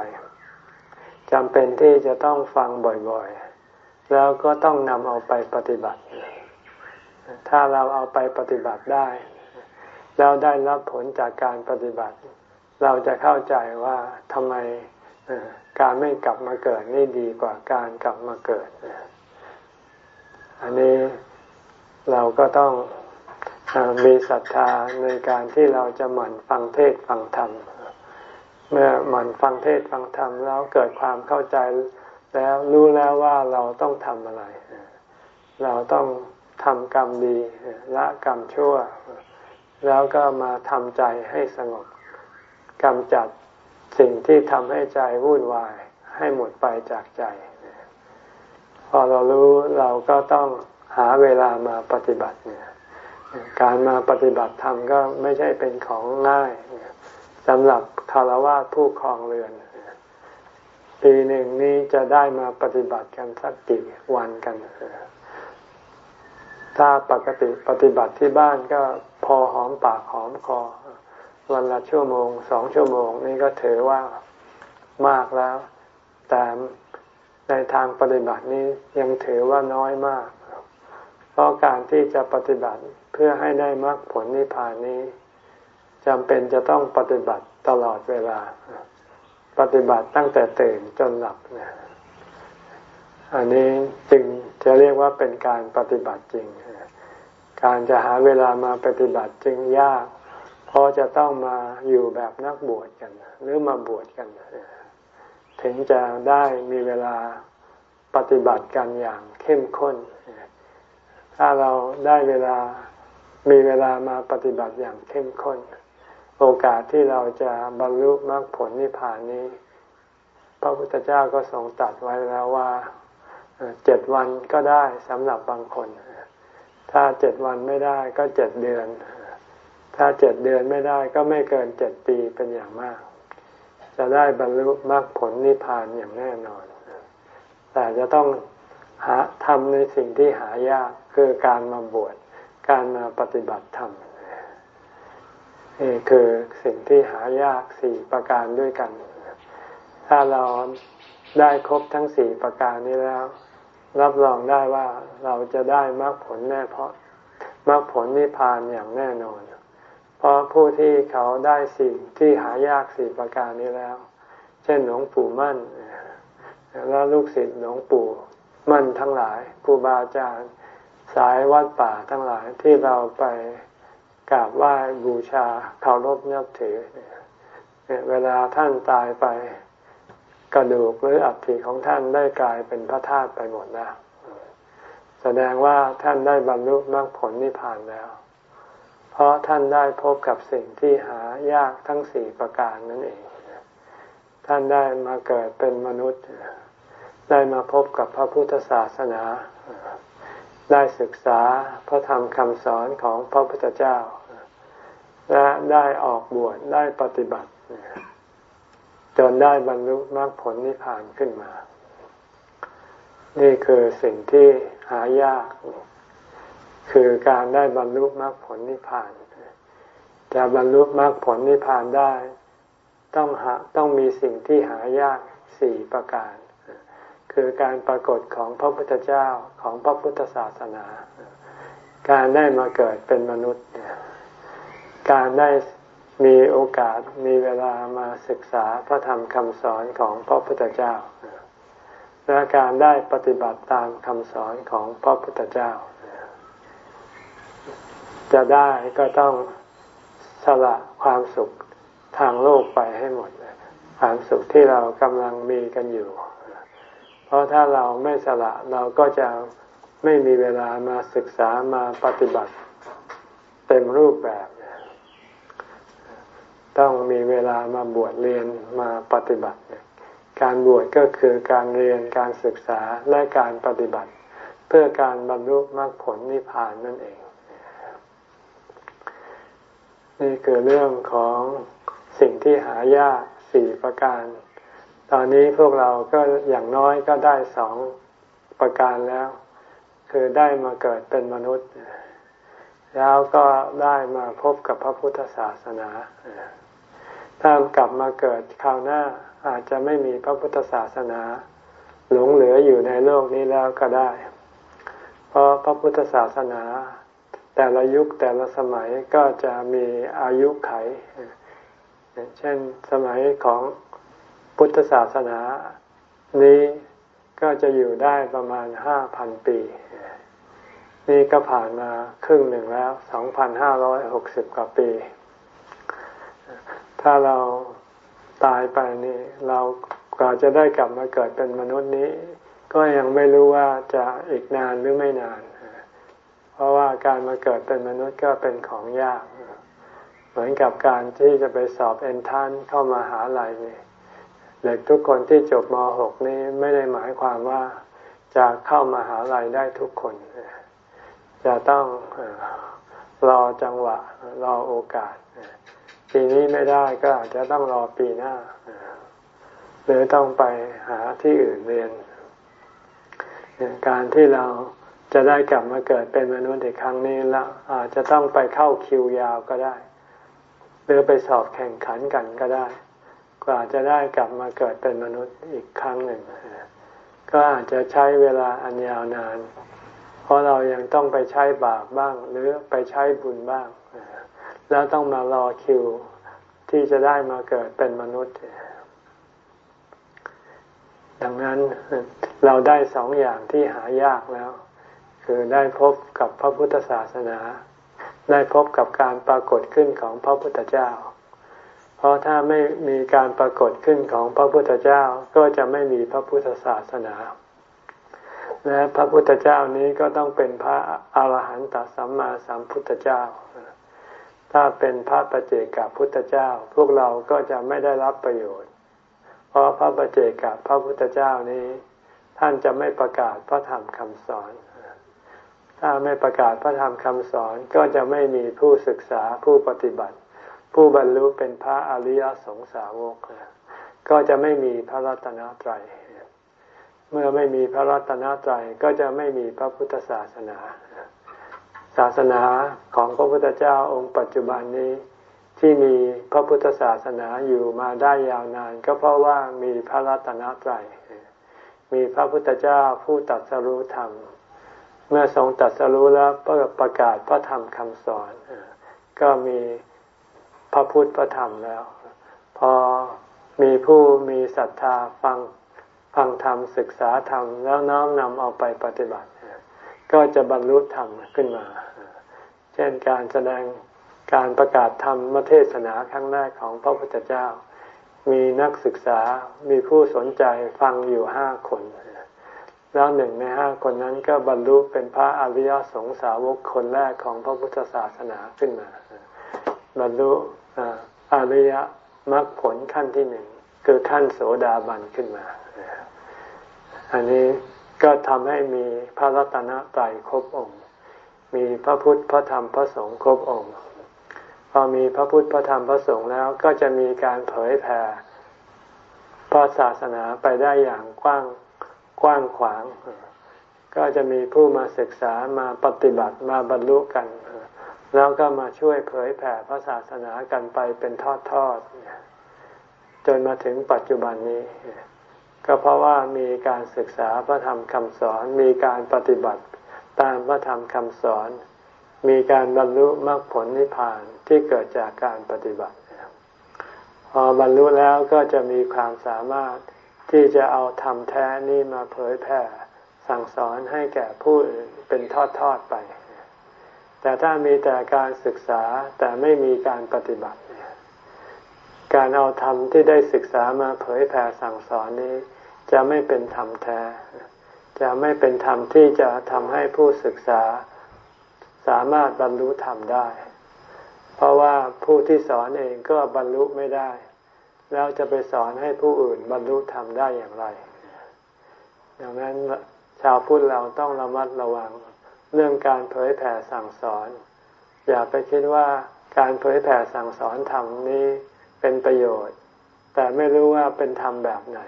[SPEAKER 1] จำเป็นที่จะต้องฟังบ่อยๆ แล้วก็ต้องนำเอาไปปฏิบัติ ถ้าเราเอาไปปฏิบัติได้ แล้วได้รับผลจากการปฏิบัติ เราจะเข้าใจว่าทำไม การไม่กลับมาเกิดนี่ดีกว่าการกลับมาเกิด อันนี้เราก็ต้องมีศรัทธาในการที่เราจะหมั่นฟังเทศฟังธรรม เมื่อหมั่นฟังเทศฟังธรรมแล้วเกิดความเข้าใจแล้วรู้แล้วว่าเราต้องทำอะไร เราต้องทำกรรมดีละกรรมชั่ว แล้วก็มาทำใจให้สงบกำจัด สิ่งที่ทำให้ใจวุ่นวายให้หมดไปจากใจ พอเรารู้เราก็ต้องหาเวลามาปฏิบัติเนี่ยการมาปฏิบัติธรรมก็ไม่ใช่เป็นของง่ายสำหรับคารวะผู้ครองเรือน ปีหนึ่งนี้จะได้มาปฏิบัติกันสักกี่วันกัน ถ้าปกติปฏิบัติที่บ้านก็พอหอมปากหอมคอ วันละชั่วโมงสองชั่วโมง นี่ก็ถือว่ามากแล้ว แต่ในทางปฏิบัตินี้ยังถือว่าน้อยมาก เพราะการที่จะปฏิบัติเพื่อให้ได้มรรคผลนิพพานนี้จำเป็นจะต้องปฏิบัติตลอดเวลา ปฏิบัติตั้งแต่ตื่นจนหลับนอันนี้จึงจะเรียกว่าเป็นการปฏิบัติจริง การจะหาเวลามาปฏิบัติจึงยาก เพราะจะต้องมาอยู่แบบนักบวชกัน หรือมาบวชกัน ถึงจะได้มีเวลาปฏิบัติกันอย่างเข้มข้น ถ้าเราได้เวลามีเวลามาปฏิบัติอย่างเข้มข้น โอกาสที่เราจะบรรลุมรรคผลนิพพานนี้ พระพุทธเจ้าก็ทรงตัดไว้แล้วว่าเจ็ดวันก็ได้สำหรับบางคน ถ้าเจ็ดวันไม่ได้ก็เจ็ดเดือน ถ้าเจ็ดเดือนไม่ได้ก็ไม่เกินเจ็ดปีเป็นอย่างมาก จะได้บรรลุมรรคผลนิพพานอย่างแน่นอน แต่จะต้องหาทำในสิ่งที่หายากคือการมาบวชการมาปฏิบัติธรรมนี่คือสิ่งที่หายากสี่ประการด้วยกัน ถ้าเราได้ครบทั้งสี่ประการนี้แล้ว รับรองได้ว่าเราจะได้มรรคผลแน่เพราะมรรคผลนิพพานอย่างแน่นอน เพราะผู้ที่เขาได้สิ่งที่หายากสี่ประการนี้แล้ว เช่นหลวงปู่มั่น แล้วลูกศิษย์หลวงปู่มั่นทั้งหลายครูบาอาจารย์สายวัดป่าทั้งหลายที่เราไปกราบไหว้บูชาเคารพนับถือ เวลาท่านตายไปกระดูกหรืออัฐิของท่านได้กลายเป็นพระธาตุไปหมดแล้ว แสดงว่าท่านได้บรรลุมรรคผลนิพพานแล้ว เพราะท่านได้พบกับสิ่งที่หายากทั้งสี่ประการนั่นเอง ท่านได้มาเกิดเป็นมนุษย์ ได้มาพบกับพระพุทธศาสนา ได้ศึกษาพระธรรมคำสอนของพระพุทธเจ้า และได้ออกบวชได้ปฏิบัติ จนได้บรรลุมรรคผลนิพพานขึ้นมา นี่คือสิ่งที่หายาก คือการได้บรรลุมรรคผลนิพพาน จะบรรลุมรรคผลนิพพานได้ ต้องหาต้องมีสิ่งที่หายากสี่ประการ คือการปรากฏของพระพุทธเจ้าของพระพุทธศาสนา การได้มาเกิดเป็นมนุษย์ การได้มีโอกาสมีเวลามาศึกษาพระธรรมคำสอนของพระพุทธเจ้าและการได้ปฏิบัติตามคำสอนของพระพุทธเจ้า จะได้ก็ต้องสละความสุขทางโลกไปให้หมดความสุขที่เรากำลังมีกันอยู่ เพราะถ้าเราไม่สละเราก็จะไม่มีเวลามาศึกษามาปฏิบัติเต็มรูปแบบ ต้องมีเวลามาบวชเรียนมาปฏิบัติ การบวชก็คือการเรียนการศึกษาและการปฏิบัติ เพื่อการบรรลุมรรคผลนิพพานนั่นเอง นี่คือเรื่องของสิ่งที่หายากสี่ประการ ตอนนี้พวกเราก็อย่างน้อยก็ได้สองประการแล้ว คือได้มาเกิดเป็นมนุษย์ แล้วก็ได้มาพบกับพระพุทธศาสนาถ้ากลับมาเกิดคราวหน้าอาจจะไม่มีพระพุทธศาสนา หลงเหลืออยู่ในโลกนี้แล้วก็ได้ เพราะพระพุทธศาสนา แต่ละยุคแต่ละสมัยก็จะมีอายุไข เช่นสมัยของพุทธศาสนานี้ก็จะอยู่ได้ประมาณห้าพันปี นี่ก็ผ่านมาครึ่งหนึ่งแล้วสองพันห้าร้อยหกสิบกว่าปี ถ้าเราตายไปนี่เรากว่าจะได้กลับมาเกิดเป็นมนุษย์นี้ ก็ยังไม่รู้ว่าจะอีกนานหรือไม่นาน เพราะว่าการมาเกิดเป็นมนุษย์ก็เป็นของยาก เหมือนกับการที่จะไปสอบเอนทานเข้ามาหาลัยนี่เด็กทุกคนที่จบม .6 นี้ไม่ได้หมายความว่าจะเข้ามาหาลัยได้ทุกคน จะต้องรอจังหวะ รอโอกาส ปีนี้ไม่ได้ก็อาจจะต้องรอปีหน้า หรือต้องไปหาที่อื่นเรียน การที่เรา จะได้กลับมาเกิดเป็นมนุษย์อีกครั้งนี้ล้วอาจจะต้องไปเข้าคิวยาวก็ได้ หรือไปสอบแข่งขันกันก็ได้ กว่าจะได้กลับมาเกิดเป็นมนุษย์อีกครั้งหนึ่ง ก็อาจจะใช้เวลาอันยาวนาน เพราะเรายังต้องไปใช้บาปบ้าง หรือไปใช้บุญบ้าง แล้วต้องมารอคิวที่จะได้มาเกิดเป็นมนุษย์ ดังนั้นเราได้สองอย่างที่หายากแล้ว คือได้พบกับพระพุทธศาสนา ได้พบกับการปรากฏขึ้นของพระพุทธเจ้า เพราะถ้าไม่มีการปรากฏขึ้นของพระพุทธเจ้าก็จะไม่มีพระพุทธศาสนา และพระพุทธเจ้านี้ก็ต้องเป็นพระอาหารหันตสัมมาสัมพุทธเจ้า ถ้าเป็นพระประเจกับพุทธเจ้า พวกเราก็จะไม่ได้รับประโยชน์ เพราะพระประเจกับพระพุทธเจ้านี้ ท่านจะไม่ประกาศพระธรรมคำสอน ถ้าไม่ประกาศพระธรรมคำสอนก็จะไม่มีผู้ศึกษาผู้ปฏิบัติ ผู้บรรลุเป็นพระอริยสงสาวก ก็จะไม่มีพระรัตนตรัย เมื่อไม่มีพระรัตนตรัยก็จะไม่มีพระพุทธศาสนา ศาสนาของพระพุทธเจ้าองค์ปัจจุบันนี้ที่มีพระพุทธศาสนาอยู่มาได้ยาวนาน ก็เพราะว่ามีพระรัตนตรัย มีพระพุทธเจ้าผู้ตัดสรู้ธรรม เมื่อทรงตัดสรู้แล้วประกาศพระธรรมคำสอน ก็มีพระพุทธพระธรรมแล้ว พอมีผู้มีศรัทธาฟังฟังธรรมศึกษาธรรมแล้วน้อมนำเอาไปปฏิบัติ ก็จะบรรลุธรรมขึ้นมา เช่นการแสดงการประกาศธรรมเทศนาครั้งแรกของพระพุทธเจ้า มีนักศึกษามีผู้สนใจฟังอยู่ห้าคน แล้วหนึ่งในห้าคนนั้นก็บรรลุเป็นพระอริยสงสาวกคนแรกของพระพุทธศาสนาขึ้นมา บรรลุอริยมรรคผลขั้นที่หนึ่งคือขั้นโสดาบันขึ้นมา อันนี้ก็ทำให้มีพระรัตนตรัยครบองค์ มีพระพุทธพระธรรมพระสงฆ์ครบองค์ พอมีพระพุทธพระธรรมพระสงฆ์แล้วก็จะมีการเผยแผ่พระศาสนาไปได้อย่างกว้าง กว้างขวาง ก็จะมีผู้มาศึกษามาปฏิบัติมาบรรลุกัน แล้วก็มาช่วยเผยแผ่พระศาสนากันไปเป็นทอดๆจนมาถึงปัจจุบันนี้ ก็เพราะว่ามีการศึกษาพระธรรมคำสอน มีการปฏิบัติตามพระธรรมคำสอน มีการบรรลุมรรคผลนิพพานที่เกิดจากการปฏิบัติ พอบรรลุแล้วก็จะมีความสามารถ ที่จะเอาธรรมแท้นี้มาเผยแผ่สั่งสอนให้แก่ผู้อื่นเป็นทอดๆไป แต่ถ้ามีแต่การศึกษาแต่ไม่มีการปฏิบัติ การเอาธรรมที่ได้ศึกษามาเผยแผ่สั่งสอนนี้ จะไม่เป็นธรรมแท้ จะไม่เป็นธรรมที่จะทำให้ผู้ศึกษาสามารถบรรลุธรรมได้ เพราะว่าผู้ที่สอนเองก็บรรลุไม่ได้ แล้วจะไปสอนให้ผู้อื่นบรรลุธรรมได้อย่างไร ดังนั้นชาวพุทธเราต้องระมัดระวังเรื่องการเผยแผ่สั่งสอน อย่าไปคิดว่าการเผยแผ่สั่งสอนธรรมนี้เป็นประโยชน์ แต่ไม่รู้ว่าเป็นธรรมแบบไหน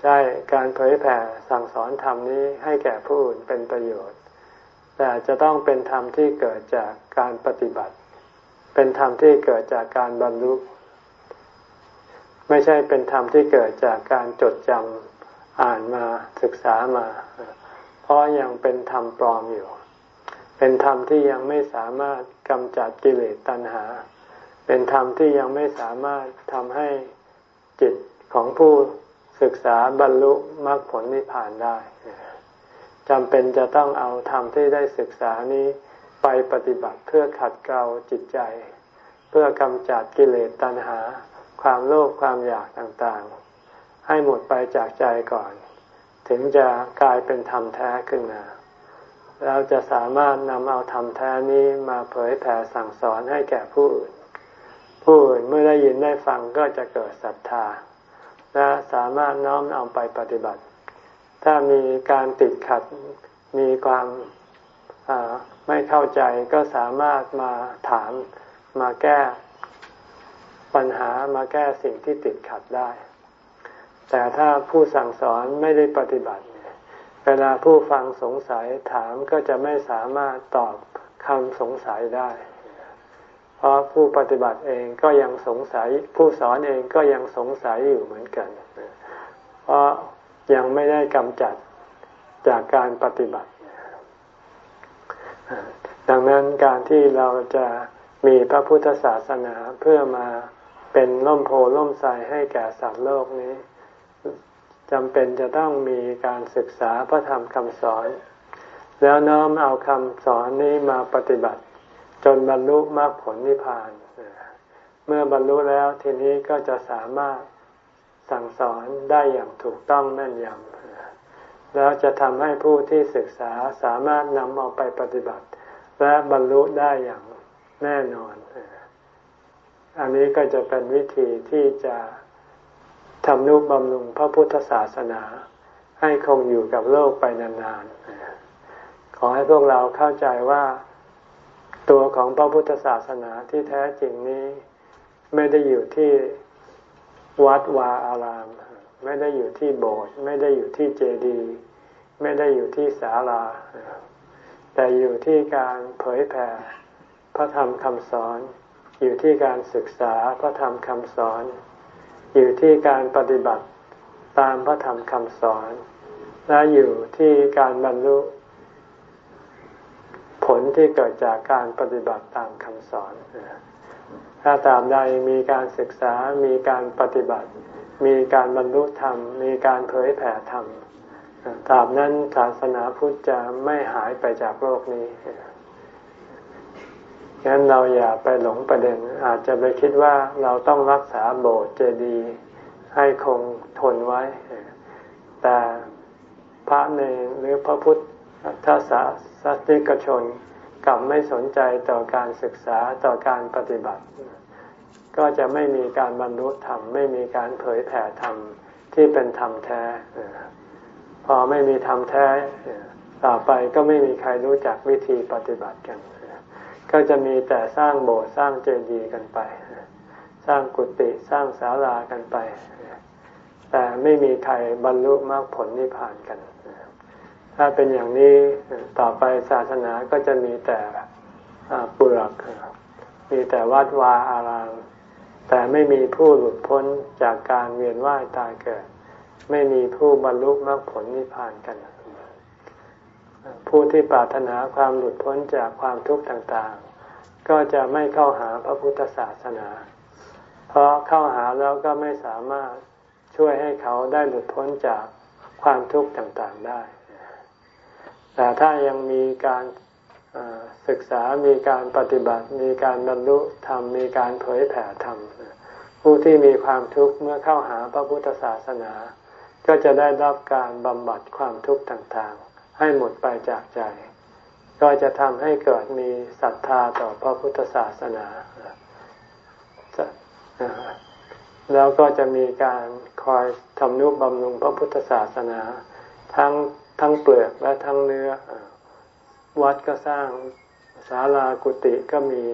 [SPEAKER 1] ใช่การเผยแผ่สั่งสอนธรรมนี้ให้แก่ผู้อื่นเป็นประโยชน์ แต่จะต้องเป็นธรรมที่เกิดจากการปฏิบัติ เป็นธรรมที่เกิดจากการบรรลุ ไม่ใช่เป็นธรรมที่เกิดจากการจดจำอ่านมาศึกษามา เพราะยังเป็นธรรมปลอมอยู่ เป็นธรรมที่ยังไม่สามารถกำจัดกิเลสตัณหา เป็นธรรมที่ยังไม่สามารถทำให้จิตของผู้ศึกษาบรรลุมรรคผลนิพพานได้จำเป็นจะต้องเอาธรรมที่ได้ศึกษานี้ไปปฏิบัติเพื่อขัดเกลาจิตใจ เพื่อกำจัดกิเลสตัณหา ความโลภความอยากต่างๆ ให้หมดไปจากใจก่อน ถึงจะกลายเป็นธรรมแท้ขึ้นมาเราจะสามารถนำเอาธรรมแท้นี้มาเผยแผ่สั่งสอนให้แก่ผู้อื่น ผู้อื่นเมื่อได้ยินได้ฟังก็จะเกิดศรัทธา และสามารถน้อมเอาไปปฏิบัติ ถ้ามีการติดขัดมีความไม่เข้าใจก็สามารถมาถามมาแก้ ปัญหามาแก้สิ่งที่ติดขัดได้ แต่ถ้าผู้สั่งสอนไม่ได้ปฏิบัติ เวลาผู้ฟังสงสัยถามก็จะไม่สามารถตอบคำสงสัยได้ เพราะผู้ปฏิบัติเองก็ยังสงสัย ผู้สอนเองก็ยังสงสัยอยู่เหมือนกัน เพราะยังไม่ได้กำจัดจากการปฏิบัติ ดังนั้นการที่เราจะมีพระพุทธศาสนาเพื่อมา เป็นล่มโพล่มใสให้แก่สัตว์โลกนี้จำเป็นจะต้องมีการศึกษาพระธรรมคำสอน แล้วน้อมเอาคำสอนนี้มาปฏิบัติ จนบรรลุมรรคผลนิพพาน เมื่อบรรลุแล้วทีนี้ก็จะสามารถสั่งสอนได้อย่างถูกต้องแม่นยำแล้วจะทำให้ผู้ที่ศึกษาสามารถนำเอาไปปฏิบัติ และบรรลุได้อย่างแน่นอน อันนี้ก็จะเป็นวิธีที่จะทำนุบำรุงพระพุทธศาสนา ให้คงอยู่กับโลกไปนานๆ ขอให้พวกเราเข้าใจว่าตัวของพระพุทธศาสนาที่แท้จริงนี้ ไม่ได้อยู่ที่วัดวาอาราม ไม่ได้อยู่ที่โบสถ์ไม่ได้อยู่ที่เจดีย์ไม่ได้อยู่ที่ศาลา แต่อยู่ที่การเผยแผ่พระธรรมคำสอน อยู่ที่การศึกษาพระธรรมคำสอน อยู่ที่การปฏิบัติตามพระธรรมคำสอน และอยู่ที่การบรรลุ ผลที่เกิดจากการปฏิบัติตามคำสอน ถ้าตามใดมีการศึกษา มีการปฏิบัติ มีการบรรลุธรรม มีการเผยแผ่ธรรมตาบนั้นศาสนาพุทธจะไม่หายไปจากโลกนี้ งั้นเราอย่าไปหลงประเด็น อาจจะไปคิดว่าเราต้องรักษาโบสถ์เจดีย์ให้คงทนไว้ แต่พระเนรหรือพระพุทธศาสนิกชนกลับไม่สนใจต่อการศึกษาต่อการปฏิบัติ ก็จะไม่มีการบรรลุธรรม ไม่มีการเผยแผ่ธรรมที่เป็นธรรมแท้ พอไม่มีธรรมแท้ ต่อไปก็ไม่มีใครรู้จักวิธีปฏิบัติกัน ก็จะมีแต่สร้างโบสถ์สร้างเจดีย์กันไป สร้างกุฏิสร้างศาลากันไป แต่ไม่มีใครบรรลุมรรคผลนิพพานกัน ถ้าเป็นอย่างนี้ต่อไปศาสนาก็จะมีแต่เปลือก มีแต่วัดวาอาราม แต่ไม่มีผู้หลุดพ้นจากการเวียนว่ายตายเกิด ไม่มีผู้บรรลุมรรคผลนิพพานกัน ผู้ที่ปรารถนาความหลุดพ้นจากความทุกข์ต่างๆ ก็จะไม่เข้าหาพระพุทธศาสนา เพราะเข้าหาแล้วก็ไม่สามารถช่วยให้เขาได้หลุดพ้นจากความทุกข์ต่างๆได้ แต่ถ้ายังมีการศึกษา มีการปฏิบัติ มีการบรรลุธรรม มีการเผยแผ่ธรรม ผู้ที่มีความทุกข์เมื่อเข้าหาพระพุทธศาสนา ก็จะได้รับการบำบัดความทุกข์ต่างๆ ให้หมดไปจากใจ ก็จะทำให้เกิดมีศรัทธาต่อพระพุทธศาสนา แล้วก็จะมีการคอยทำนุบำรุงพระพุทธศาสนา ทั้งทั้งเปลือกและทั้งเนื้อ วัดก็สร้างศาลากุฏิก็มี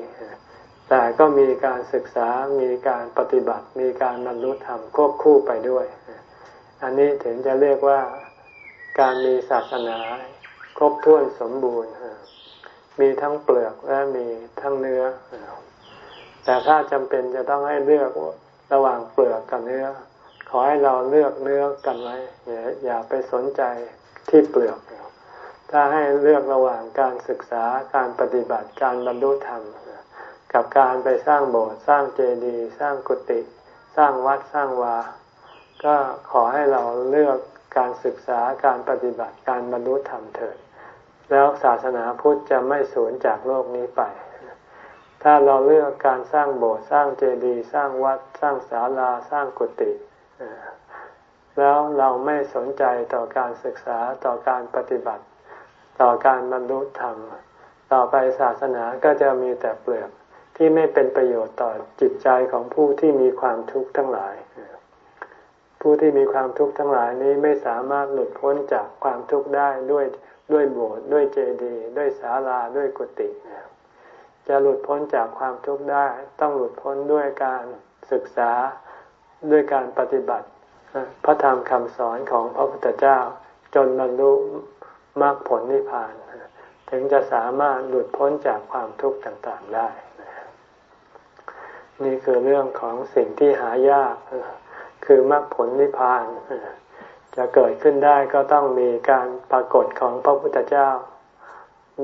[SPEAKER 1] แต่ก็มีการศึกษา มีการปฏิบัติ มีการบรรลุธรรมควบคู่ไปด้วย อันนี้ถึงจะเรียกว่า การมีศาสนาครบถ้วนสมบูรณ์ มีทั้งเปลือกและมีทั้งเนื้อ แต่ถ้าจำเป็นจะต้องให้เลือกระหว่างเปลือกกับเนื้อ ขอให้เราเลือกเนื้อกันไว้อย่าไปสนใจที่เปลือก ถ้าให้เลือกระหว่างการศึกษาการปฏิบัติการบรรลุธรรม กับการไปสร้างโบสถ์สร้างเจดีย์สร้างกุฏิสร้างวัดสร้างวา ก็ขอให้เราเลือก การศึกษาการปฏิบัติการบรรลุธรรมเถิด แล้วศาสนาพุทธจะไม่สูญจากโลกนี้ไป ถ้าเราเลือกการสร้างโบสถ์สร้างเจดีย์สร้างวัด สร้างศาลาสร้างกุฏิแล้วเราไม่สนใจต่อการศึกษาต่อการปฏิบัติ ต่อการบรรลุธรรม ต่อไปศาสนาก็จะมีแต่เปลือกที่ไม่เป็นประโยชน์ต่อจิตใจของผู้ที่มีความทุกข์ทั้งหลาย ผู้ที่มีความทุกข์ทั้งหลายนี้ไม่สามารถหลุดพ้นจากความทุกข์ได้ด้วยด้วยโบสถ์ด้วยเจดีย์ด้วยศาลาด้วยกุฏิจะหลุดพ้นจากความทุกข์ได้ ต้องหลุดพ้นด้วยการศึกษาด้วยการปฏิบัติ พระธรรมคำสอนของพระพุทธเจ้า จนบรรลุมรรคผลนิพพาน ถึงจะสามารถหลุดพ้นจากความทุกข์ต่างๆได้ นี่คือเรื่องของสิ่งที่หายาก คือมรรคผลนิพพาน จะเกิดขึ้นได้ก็ต้องมีการปรากฏของพระพุทธเจ้า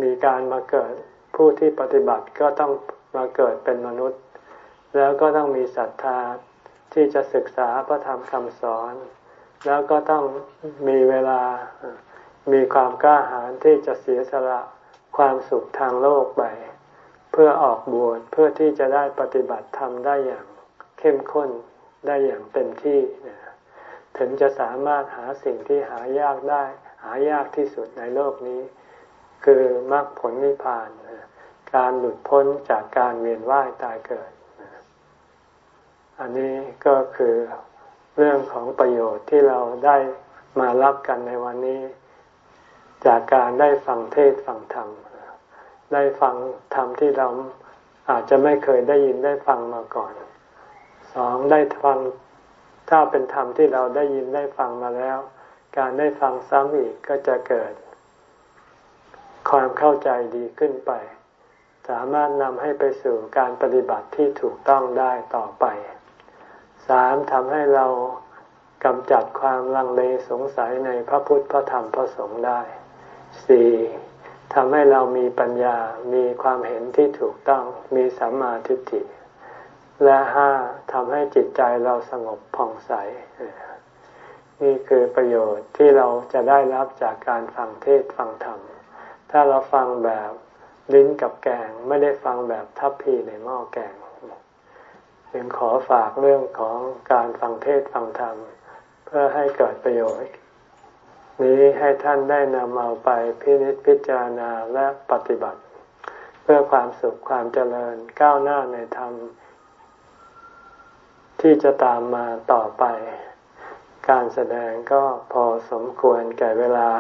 [SPEAKER 1] มีการมาเกิดผู้ที่ปฏิบัติก็ต้องมาเกิดเป็นมนุษย์ แล้วก็ต้องมีศรัทธาที่จะศึกษาพระธรรมคำสอน แล้วก็ต้องมีเวลามีความกล้าหาญที่จะเสียสละความสุขทางโลกไป เพื่อออกบวชเพื่อที่จะได้ปฏิบัติธรรมได้อย่างเข้มข้น ได้อย่างเต็มที่ ถึงจะสามารถหาสิ่งที่หายากได้ หายากที่สุดในโลกนี้ คือมรรคผลนิพพาน การหลุดพ้นจากการเวียนว่ายตายเกิด อันนี้ก็คือเรื่องของประโยชน์ที่เราได้มารับกันในวันนี้ จากการได้ฟังเทศฟังธรรม ได้ฟังธรรมที่เราอาจจะไม่เคยได้ยินได้ฟังมาก่อน สองได้ฟังถ้าเป็นธรรมที่เราได้ยินได้ฟังมาแล้ว การได้ฟังซ้ำอีกก็จะเกิด ความเข้าใจดีขึ้นไป สามารถนำให้ไปสู่การปฏิบัติที่ถูกต้องได้ต่อไปสามทำให้เรากำจัดความลังเลสงสัยในพระพุทธพระธรรมพระสงฆ์ได้สี่ทำให้เรามีปัญญา มีความเห็นที่ถูกต้อง มีสัมมาทิฏฐิ และห้าทำให้จิตใจเราสงบผ่องใส นี่คือประโยชน์ที่เราจะได้รับจากการฟังเทศฟังธรรม ถ้าเราฟังแบบลิ้นกับแกงไม่ได้ฟังแบบทัพพีในหม้อแกงจึงขอฝากเรื่องของการฟังเทศฟังธรรม เพื่อให้เกิดประโยชน์ นี้ให้ท่านได้นำเอาไปพินิจพิจารณาและปฏิบัติ เพื่อความสุขความเจริญก้าวหน้าในธรรม ที่จะตามมาต่อไป การแสดงก็พอสมควรแก่เวลา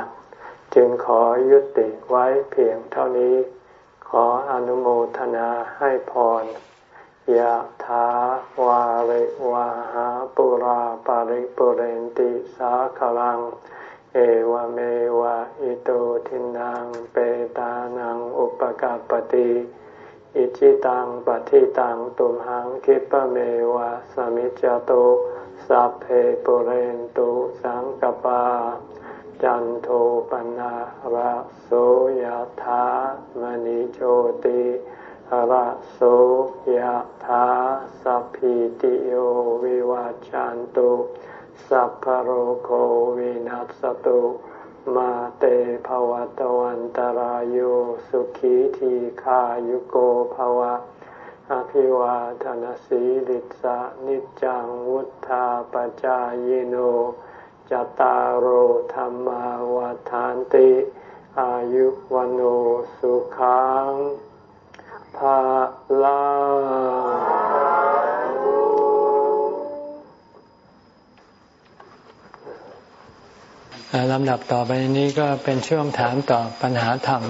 [SPEAKER 1] จึงขอยุติไว้เพียงเท่านี้ ขออนุโมทนาให้พรยะถาวาริวาหาปุราปาริปุเรนติสาขลัง เอวเมวะอิโตทินังเปตานังอุปกาปติ อิจิตังปฏิตังตุมหังคิปะเมวะสมิจจตุสัพเพปุเรนตุสังกปา จันโทปนะระโสยธามณิโชติระโสยธาสัพพิติโยวิวัจจันตุสัพพโรโควินัสตุ มาเตภวตวันตารโยสุขีทีขายุโกภวะ อภิวาทนสีลิสะนิจังวุธาปจายโนจตารโหธรรมวาทานติ อายุวันโอสุขังภาลา ลำดับต่อไปนี้ก็เป็นช่วงถามตอบปัญหาธรรม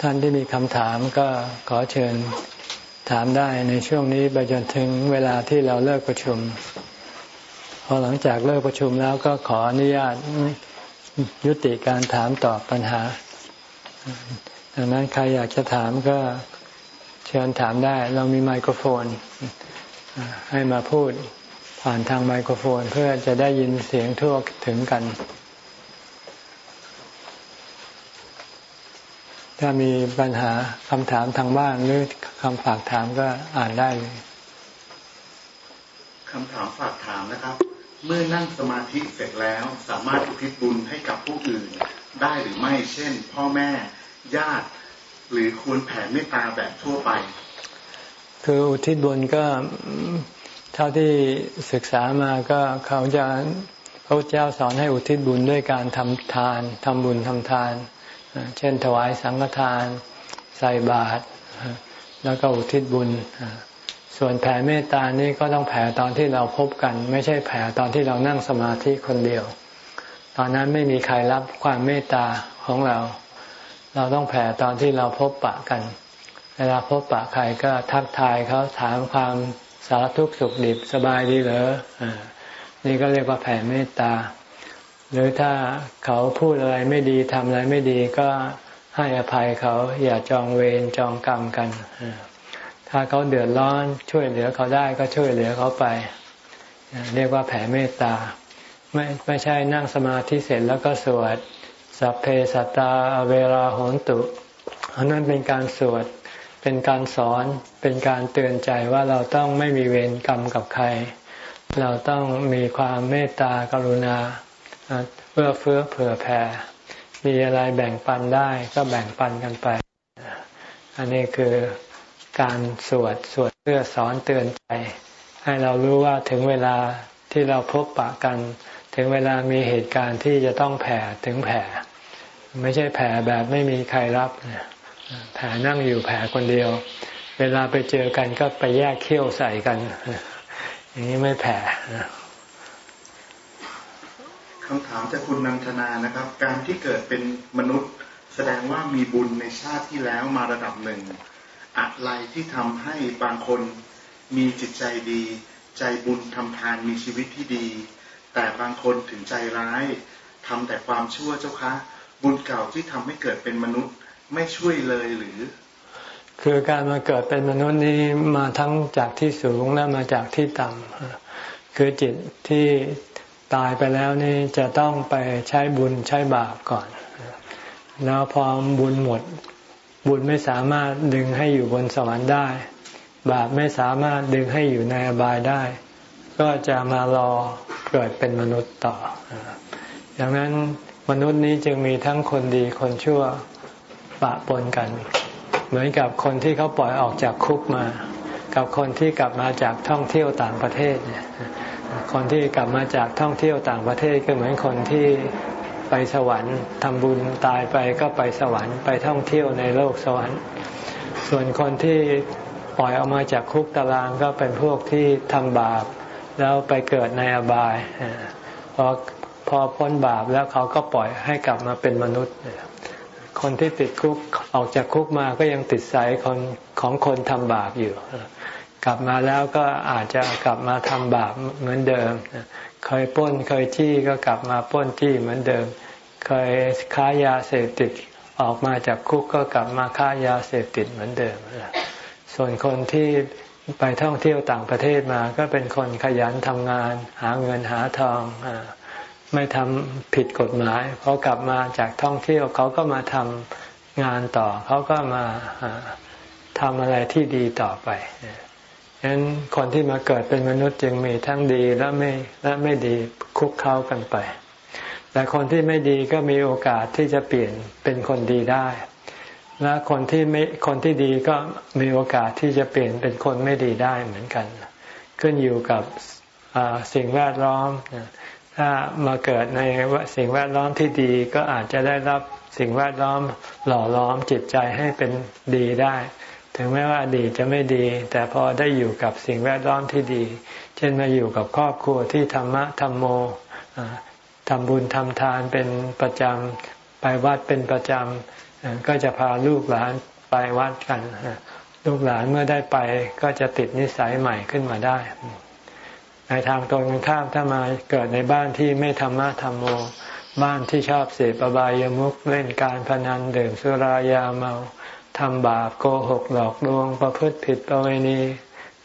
[SPEAKER 1] ท่านที่มีคำถามก็ขอเชิญถามได้ในช่วงนี้ไปจนถึงเวลาที่เราเลิกประชุม พอหลังจากเลิกประชุมแล้วก็ขออนุญาตยุติการถามตอบปัญหา ดังนั้นใครอยากจะถามก็เชิญถามได้ เรามีไมโครโฟน ให้มาพูด ผ่านทางไมโครโฟนเพื่อจะได้ยินเสียงทั่วถึงกัน ถ้ามีปัญหาคำถามทางบ้านหรือคำฝากถามก็อ่านได้เลย
[SPEAKER 2] คำถามฝากถามนะครับ เมื่อนั่งสมาธิเสร็จแล้วสามารถอุทิศบุญให้กับผู้อื่น ได้หรือไม่ เช่น พ่อแม่ ญาติ หรือควรแผ่เมตตาแบบทั่วไป
[SPEAKER 1] คืออุทิศบุญก็ เท่าที่ศึกษามาก็เขาจะพระเจ้าสอนให้อุทิศบุญด้วยการทำทานทำบุญทำทาน เช่นถวายสังฆทานใส่บาตรแล้วก็อุทิศบุญ ส่วนแผ่เมตตานี้ก็ต้องแผ่ตอนที่เราพบกัน ไม่ใช่แผ่ตอนที่เรานั่งสมาธิคนเดียว ตอนนั้นไม่มีใครรับความเมตตาของเรา เราต้องแผ่ตอนที่เราพบปะกัน เวลาพบปะใครก็ทักทายเขาถามความ สารทุกข์สุขดิบสบายดีเหรออนี่ก็เรียกว่าแผ่เมตตา หรือถ้าเขาพูดอะไรไม่ดีทำอะไรไม่ดีก็ให้อภัยเขาอย่าจองเวรจองกรรมกัน ถ้าเขาเดือดร้อนช่วยเหลือเขาได้ก็ช่วยเหลือเขาไป เรียกว่าแผ่เมตตา ไม่ไม่ใช่นั่งสมาธิเสร็จแล้วก็สวดสัพเพสัตตาเวลาโหนตุอันนั้นเป็นการสวด เป็นการสอนเป็นการเตือนใจว่าเราต้องไม่มีเวรกรรมกับใคร เราต้องมีความเมตตากรุณาเพื่อเฟื้อเผื่อแผ่มีอะไรแบ่งปันได้ก็แบ่งปันกันไป อันนี้คือการสวดสวดเพื่อสอนเตือนใจ ให้เรารู้ว่าถึงเวลาที่เราพบปะกัน ถึงเวลามีเหตุการณ์ที่จะต้องแผ่ถึงแผ่ ไม่ใช่แผ่แบบไม่มีใครรับ แผ่นั่งอยู่แผ่คนเดียว เวลาไปเจอกันก็ไปแยกเขี้ยวใส่กัน อย่างนี้ไม่แผ่
[SPEAKER 2] คำถามจากคุณนันทนานะครับ การที่เกิดเป็นมนุษย์ แสดงว่ามีบุญในชาติที่แล้วมาระดับหนึ่ง อะไรที่ทำให้บางคนมีจิตใจดี ใจบุญทำทานมีชีวิตที่ดี แต่บางคนถึงใจร้ายทำแต่ความชั่วเจ้าคะ บุญเก่าที่ทำให้เกิดเป็นมนุษย์ ไม่ช่วยเลยหรือ
[SPEAKER 1] คือการมาเกิดเป็นมนุษย์นี้มาทั้งจากที่สูงและมาจากที่ต่ำคือจิตที่ตายไปแล้วนี่จะต้องไปใช้บุญใช้บาปก่อน แล้วพอบุญหมด บุญไม่สามารถดึงให้อยู่บนสวรรค์ได้ บาปไม่สามารถดึงให้อยู่ในอบายได้ ก็จะมารอเกิดเป็นมนุษย์ต่อดังนั้นมนุษย์นี้จึงมีทั้งคนดีคนชั่ว ปะปนกัน เหมือนกับคนที่เขาปล่อยออกจากคุกมา กับคนที่กลับมาจากท่องเที่ยวต่างประเทศเนี่ยคนที่กลับมาจากท่องเที่ยวต่างประเทศก็เหมือนคนที่ไปสวรรค์ทำบุญตายไปก็ไปสวรรค์ไปท่องเที่ยวในโลกสวรรค์ ส่วนคนที่ปล่อยออกมาจากคุกตารางก็เป็นพวกที่ทำบาป แล้วไปเกิดในอบายพอพอพ้นบาปแล้วเขาก็ปล่อยให้กลับมาเป็นมนุษย์ คนที่ติดคุกออกจากคุกมาก็ยังติดสายคนของคนทำบาปอยู่ กลับมาแล้วก็อาจจะกลับมาทำบาปเหมือนเดิม เคยป้นเคยจี้ก็กลับมาป้นจี้เหมือนเดิม เคยค้ายาเสพติดออกมาจากคุกก็กลับมาค้ายาเสพติดเหมือนเดิม ส่วนคนที่ไปท่องเที่ยวต่างประเทศมาก็เป็นคนขยันทำงาน หาเงินหาทอง ไม่ทำผิดกฎหมายพอกลับมาจากท่องเที่ยวเขาก็มาทำงานต่อ เขาก็มาทำอะไรที่ดีต่อไปฉะนั้นคนที่มาเกิดเป็นมนุษย์จึงมีทั้งดีและไม่และไม่ดีคุกเข้ากันไป แต่คนที่ไม่ดีก็มีโอกาสที่จะเปลี่ยนเป็นคนดีได้ และคนที่ไม่คนที่ดีก็มีโอกาสที่จะเปลี่ยนเป็นคนไม่ดีได้เหมือนกัน ขึ้นอยู่กับสิ่งแวดล้อม ถ้ามาเกิดในสิ่งแวดล้อมที่ดีก็อาจจะได้รับสิ่งแวดล้อมหล่อล้อมจิตใจให้เป็นดีได้ ถึงแม้ว่าดีจะไม่ดี แต่พอได้อยู่กับสิ่งแวดล้อมที่ดี เช่นมาอยู่กับครอบครัวที่ธรรมะธรรมโมทำบุญทำทานเป็นประจำไปวัดเป็นประจำก็จะพาลูกหลานไปวัดกัน ลูกหลานเมื่อได้ไปก็จะติดนิสัยใหม่ขึ้นมาได้ ในทางตรงกันข้ามถ้ามาเกิดในบ้านที่ไม่ธรรมะธรรมโม บ้านที่ชอบเสพอบายามุขเล่นการพนันดื่มสุรายาเมาทำบาปโกหกหลอกลวง ประพฤติผิดประเวณี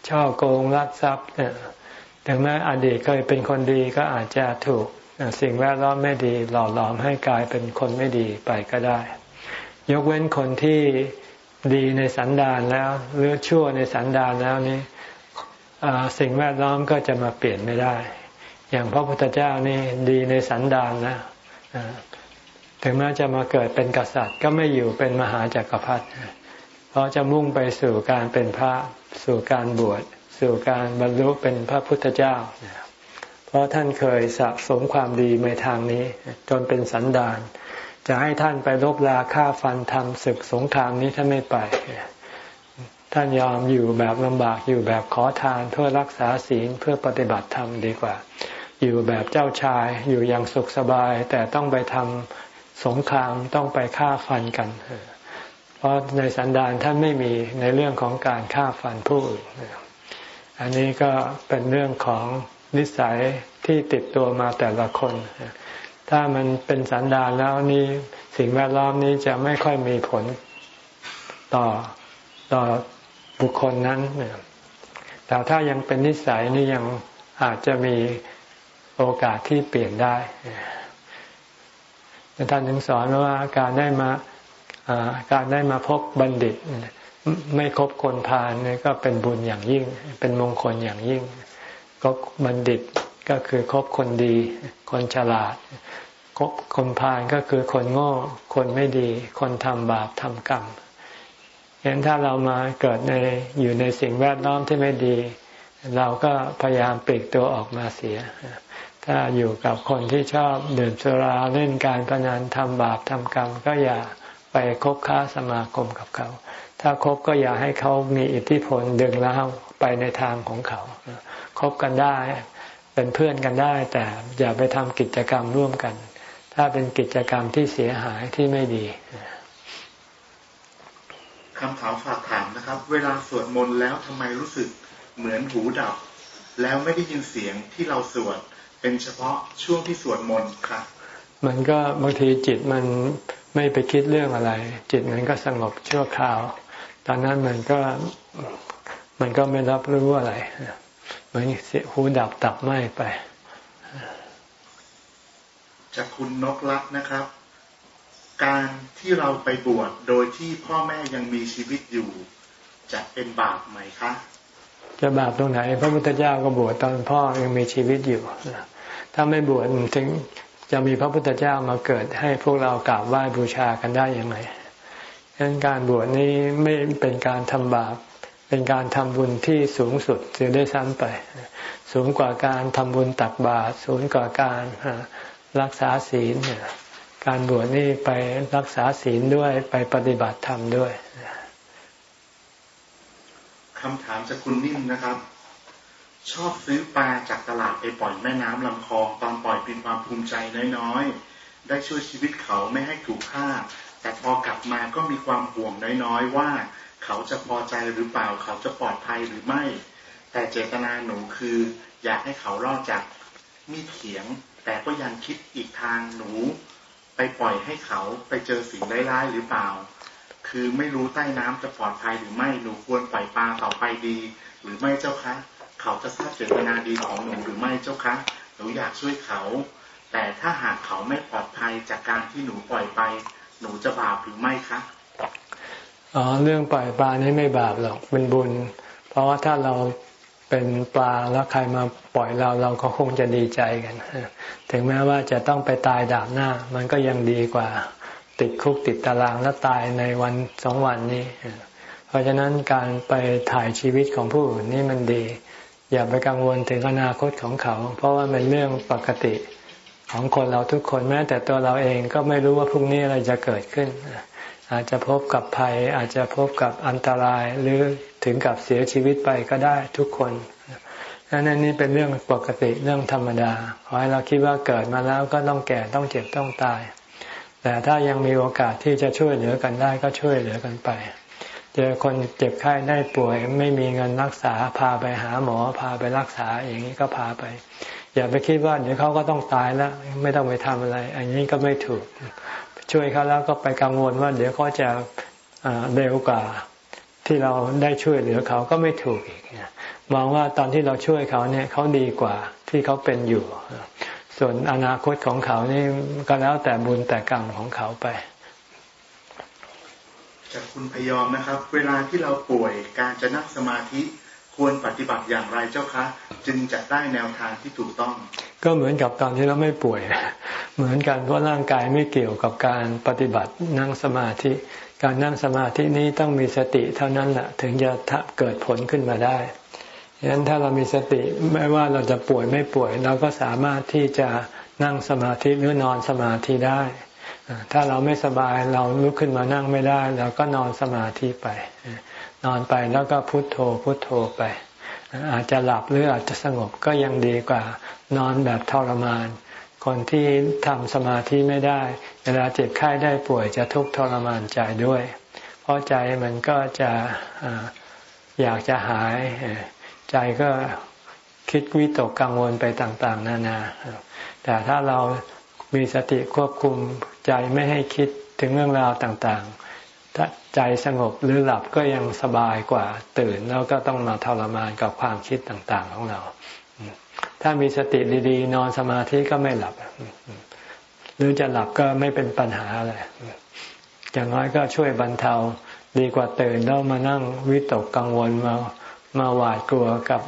[SPEAKER 1] ช่อโกงลักทรัพย์เนี่ยถึงแม้อดีตเคยเป็นคนดีก็อาจจะถูกสิ่งแวดล้อมไม่ดี หล่อหลอมให้กลายเป็นคนไม่ดีไปก็ได้ ยกเว้นคนที่ดีในสันดานแล้ว หรือชั่วในสันดานแล้วนี้ สิ่งแวดล้อมก็จะมาเปลี่ยนไม่ได้ อย่างพระพุทธเจ้านี่ดีในสันดานนะถึงแม้จะมาเกิดเป็นกษัตริย์ก็ไม่อยู่เป็นมหาจากักรพรรดิเพราะจะมุ่งไปสู่การเป็นพระสู่การบวชสู่การบรรลุเป็นพระพุทธเจ้า เพราะท่านเคยสะสมความดีในทางนี้ จนเป็นสันดาน จะให้ท่านไปลบลาฆ่าฟันทำศึกสงครามนี้ท่านไม่ไป ท่านยอมอยู่แบบลำบากอยู่แบบขอทานเพื่อรักษาศีลเพื่อปฏิบัติธรรมดีกว่า อยู่แบบเจ้าชายอยู่อย่างสุขสบาย แต่ต้องไปทำสงครามต้องไปฆ่าฟันกัน เพราะในสันดานท่านไม่มีในเรื่องของการฆ่าฟันผู้อื่นอันนี้ก็เป็นเรื่องของนิสัยที่ติดตัวมาแต่ละคน ถ้ามันเป็นสันดานแล้วนี่สิ่งแวดล้อมนี้จะไม่ค่อยมีผลต่อต่อ บุคคลนั้น แต่ถ้ายังเป็นนิสัยนี่ยังอาจจะมีโอกาสที่เปลี่ยนได้ท่านถึงสอนว่าการได้มาการได้มาพบบัณฑิต ไม่คบคนพาลนี่ก็เป็นบุญอย่างยิ่ง เป็นมงคลอย่างยิ่งก็บัณฑิตก็คือคบคนดี คนฉลาดคบคนพาลก็คือคนโง่ คนไม่ดี คนทำบาปทำกรรมเเห็นถ้าเรามาเกิดในอยู่ในสิ่งแวดล้อมที่ไม่ดี เราก็พยายามปลีกตัวออกมาเสีย ถ้าอยู่กับคนที่ชอบดื่มสุราเล่นการพนันทำบาปทำกรรม ก็อย่าไปคบค้าสมาคมกับเขา ถ้าคบก็อย่าให้เขามีอิทธิพลดึงเราไปในทางของเขา คบกันได้เป็นเพื่อนกันได้ แต่อย่าไปทำกิจกรรมร่วมกัน ถ้าเป็นกิจกรรมที่เสียหายที่ไม่ดี
[SPEAKER 2] คำถามฝากถามนะครับ เวลาสวดมนต์แล้วทำไมรู้สึกเหมือนหูดับ แล้วไม่ได้ยินเสียงที่เราสวดเป็นเฉพาะช่วงที่สวดมนต์ครับ
[SPEAKER 1] มันก็บางทีจิตมันไม่ไปคิดเรื่องอะไร จิตมันก็สงบชั่วคราว ตอนนั้นมันก็มันก็ไม่รับรู้อะไรเหมือนเสียหูดับตับไหมไป
[SPEAKER 2] จากคุณนกลักนะครับ การที่เราไปบวชโดยที่พ่อแม่ยังมีชีวิตอยู่ จะเป็นบาปไหมคะ
[SPEAKER 1] จะบาปตรงไหน พระพุทธเจ้าก็บวชตอนพ่อยังมีชีวิตอยู่ ถ้าไม่บวชถึงจะมีพระพุทธเจ้ามาเกิดให้พวกเรากราบไหว้บูชากันได้ยังไงดังนั้นการบวชนี้ไม่เป็นการทำบาป เป็นการทำบุญที่สูงสุดจะได้ซ้ำไป สูงกว่าการทำบุญตักบาตรสูงกว่าการรักษาศีล การบวชนี่ไปรักษาศีลด้วยไปปฏิบัติธรรมด้วย
[SPEAKER 2] คำถามจากคุณนิ่มนะครับ ชอบซื้อปลาจากตลาดไปปล่อยแม่น้ำลำคลองตอนปล่อยเป็นความภูมิใจน้อยๆ ได้ช่วยชีวิตเขาไม่ให้ถูกฆ่า แต่พอกลับมาก็มีความห่วงน้อยๆว่า เขาจะพอใจหรือเปล่าเขาจะปลอดภัยหรือไม่ แต่เจตนาหนูคือ อยากให้เขารอดจากมีเขียง แต่ก็ยังคิดอีกทางหนู ไปปล่อยให้เขาไปเจอสิ่งร้ายๆหรือเปล่า คือไม่รู้ใต้น้ำจะปลอดภัยหรือไม่หนูควรปล่อยปลาต่อไปดี หรือไม่เจ้าคะเขาจะทราบเจตนาดีของหนูหรือไม่เจ้าคะหนูอยากช่วยเขา แต่ถ้าหากเขาไม่ปลอดภัยจากการที่หนูปล่อยไป หนูจะบาปหรือไม่คะ
[SPEAKER 1] อ๋อเรื่องปล่อยปลานี่ไม่บาปหรอกเป็นบุญ เพราะว่าถ้าเรา เป็นปลาแล้วใครมาปล่อยเราเราก็คงจะดีใจกัน ถึงแม้ว่าจะต้องไปตายดาบหน้า มันก็ยังดีกว่า ติดคุกติดตารางแล้วตายในวันสองวันนี้ เพราะฉะนั้นการไปถ่ายชีวิตของผู้อื่นนี่มันดี อย่าไปกังวลถึงอนาคตของเขา เพราะว่าเป็นเรื่องปกติของคนเราทุกคนแม้แต่ตัวเราเองก็ไม่รู้ว่าพรุ่งนี้อะไรจะเกิดขึ้น อาจจะพบกับภัย อาจจะพบกับอันตรายหรือถึงกับเสียชีวิตไปก็ได้ทุกคนนั่นนี่เป็นเรื่องปกติเรื่องธรรมดาขอให้เราคิดว่าเกิดมาแล้วก็ต้องแก่ต้องเจ็บต้องตาย แต่ถ้ายังมีโอกาสที่จะช่วยเหลือกันได้ก็ช่วยเหลือกันไป เจอคนเจ็บไข้ได้ป่วยไม่มีเงินรักษาพาไปหาหมอพาไปรักษาอย่างนี้ก็พาไป อย่าไปคิดว่าเดี๋ยวเขาก็ต้องตายแล้ว ไม่ต้องไปทำอะไร อันนี้ก็ไม่ถูก ช่วยเขาแล้วก็ไปกังวลว่า เดี๋ยวเขาจะเร็วกว่าที่เราได้ช่วยเหลือเขาก็ไม่ถูกอีกมองว่าตอนที่เราช่วยเขาเนี่ยเขาดีกว่าที่เขาเป็นอยู่ ส่วนอนาคตของเขานี่ก็แล้วแต่บุญแต่กรรมของเขาไป
[SPEAKER 2] จากคุณพยอมนะครับ เวลาที่เราป่วยการจะนั่งสมาธิ ควรปฏิบัติอย่างไรเจ้าคะ จึงจะได้แนวทางที่ถูกต้อง
[SPEAKER 1] ก็เหมือนกับตอนที่เราไม่ป่วย เหมือนกันเพราะร่างกายไม่เกี่ยวกับการปฏิบัตินั่งสมาธิ การนั่งสมาธินี้ต้องมีสติเท่านั้นแหละถึงจะเกิดผลขึ้นมาได้ฉะนั้นถ้าเรามีสติไม่ว่าเราจะป่วยไม่ป่วย เราก็สามารถที่จะนั่งสมาธิหรือนอนสมาธิได้ ถ้าเราไม่สบายเราลุกขึ้นมานั่งไม่ได้ เราก็นอนสมาธิไป นอนไปแล้วก็พุโทโธพุโทโธไป อาจจะหลับหรืออาจจะสงบก็ยังดีกว่า นอนแบบทรมาน คนที่ทำสมาธิไม่ได้ เวลาเจ็บไข้ได้ป่วยจะทุกข์ทรมานใจด้วย เพราะใจมันก็จะอยากจะหาย ใจก็คิดวิตกกังวลไปต่าง ๆ นานา แต่ถ้าเรามีสติควบคุมใจไม่ให้คิดถึงเรื่องราวต่างๆ ใจสงบหรือหลับก็ยังสบายกว่าตื่นแล้วก็ต้องมาทรมานกับความคิดต่างๆของเรา ถ้ามีสติดีๆ นอนสมาธิก็ไม่หลับ หรือจะหลับก็ไม่เป็นปัญหาอะไรอย่างน้อยก็ช่วยบรรเทาดีกว่าตื่นแล้วมานั่งวิตกกังวลมามาหวาดกลัวกับ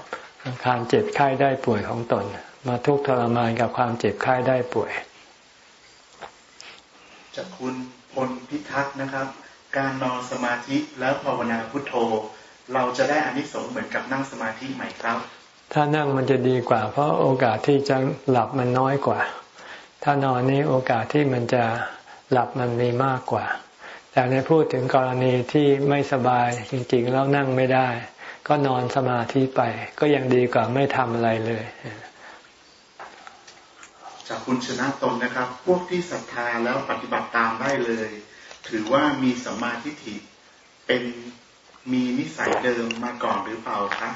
[SPEAKER 1] การเจ็บไข้ได้ป่วยของตน มาทุกข์ทรมานกับความเจ็บไข้ได้ป่วย
[SPEAKER 2] จากคุณพลพิทักษ์นะครับ การนอนสมาธิแล้วภาวนาพุทโธ เราจะได้อานิสงส์เหมือนกับนั่งสมาธิไหมครับ
[SPEAKER 1] ถ้านั่งมันจะดีกว่า เพราะโอกาสที่จะหลับมันน้อยกว่า ถ้านอนนี้โอกาสที่มันจะหลับมันมีมากกว่า แต่ในพูดถึงกรณีที่ไม่สบายจริงๆแล้วนั่งไม่ได้ ก็นอนสมาธิไป ก็ยังดีกว่าไม่ทำอะไรเลย
[SPEAKER 2] จากคุณชนะตนนะครับ พวกที่ศรัทธาแล้วปฏิบัติตามได้เลย ถือว่ามีสัมมาทิฏฐิเป็นมีนิสัยเดิมมาก่อนหรือเปล่าครับ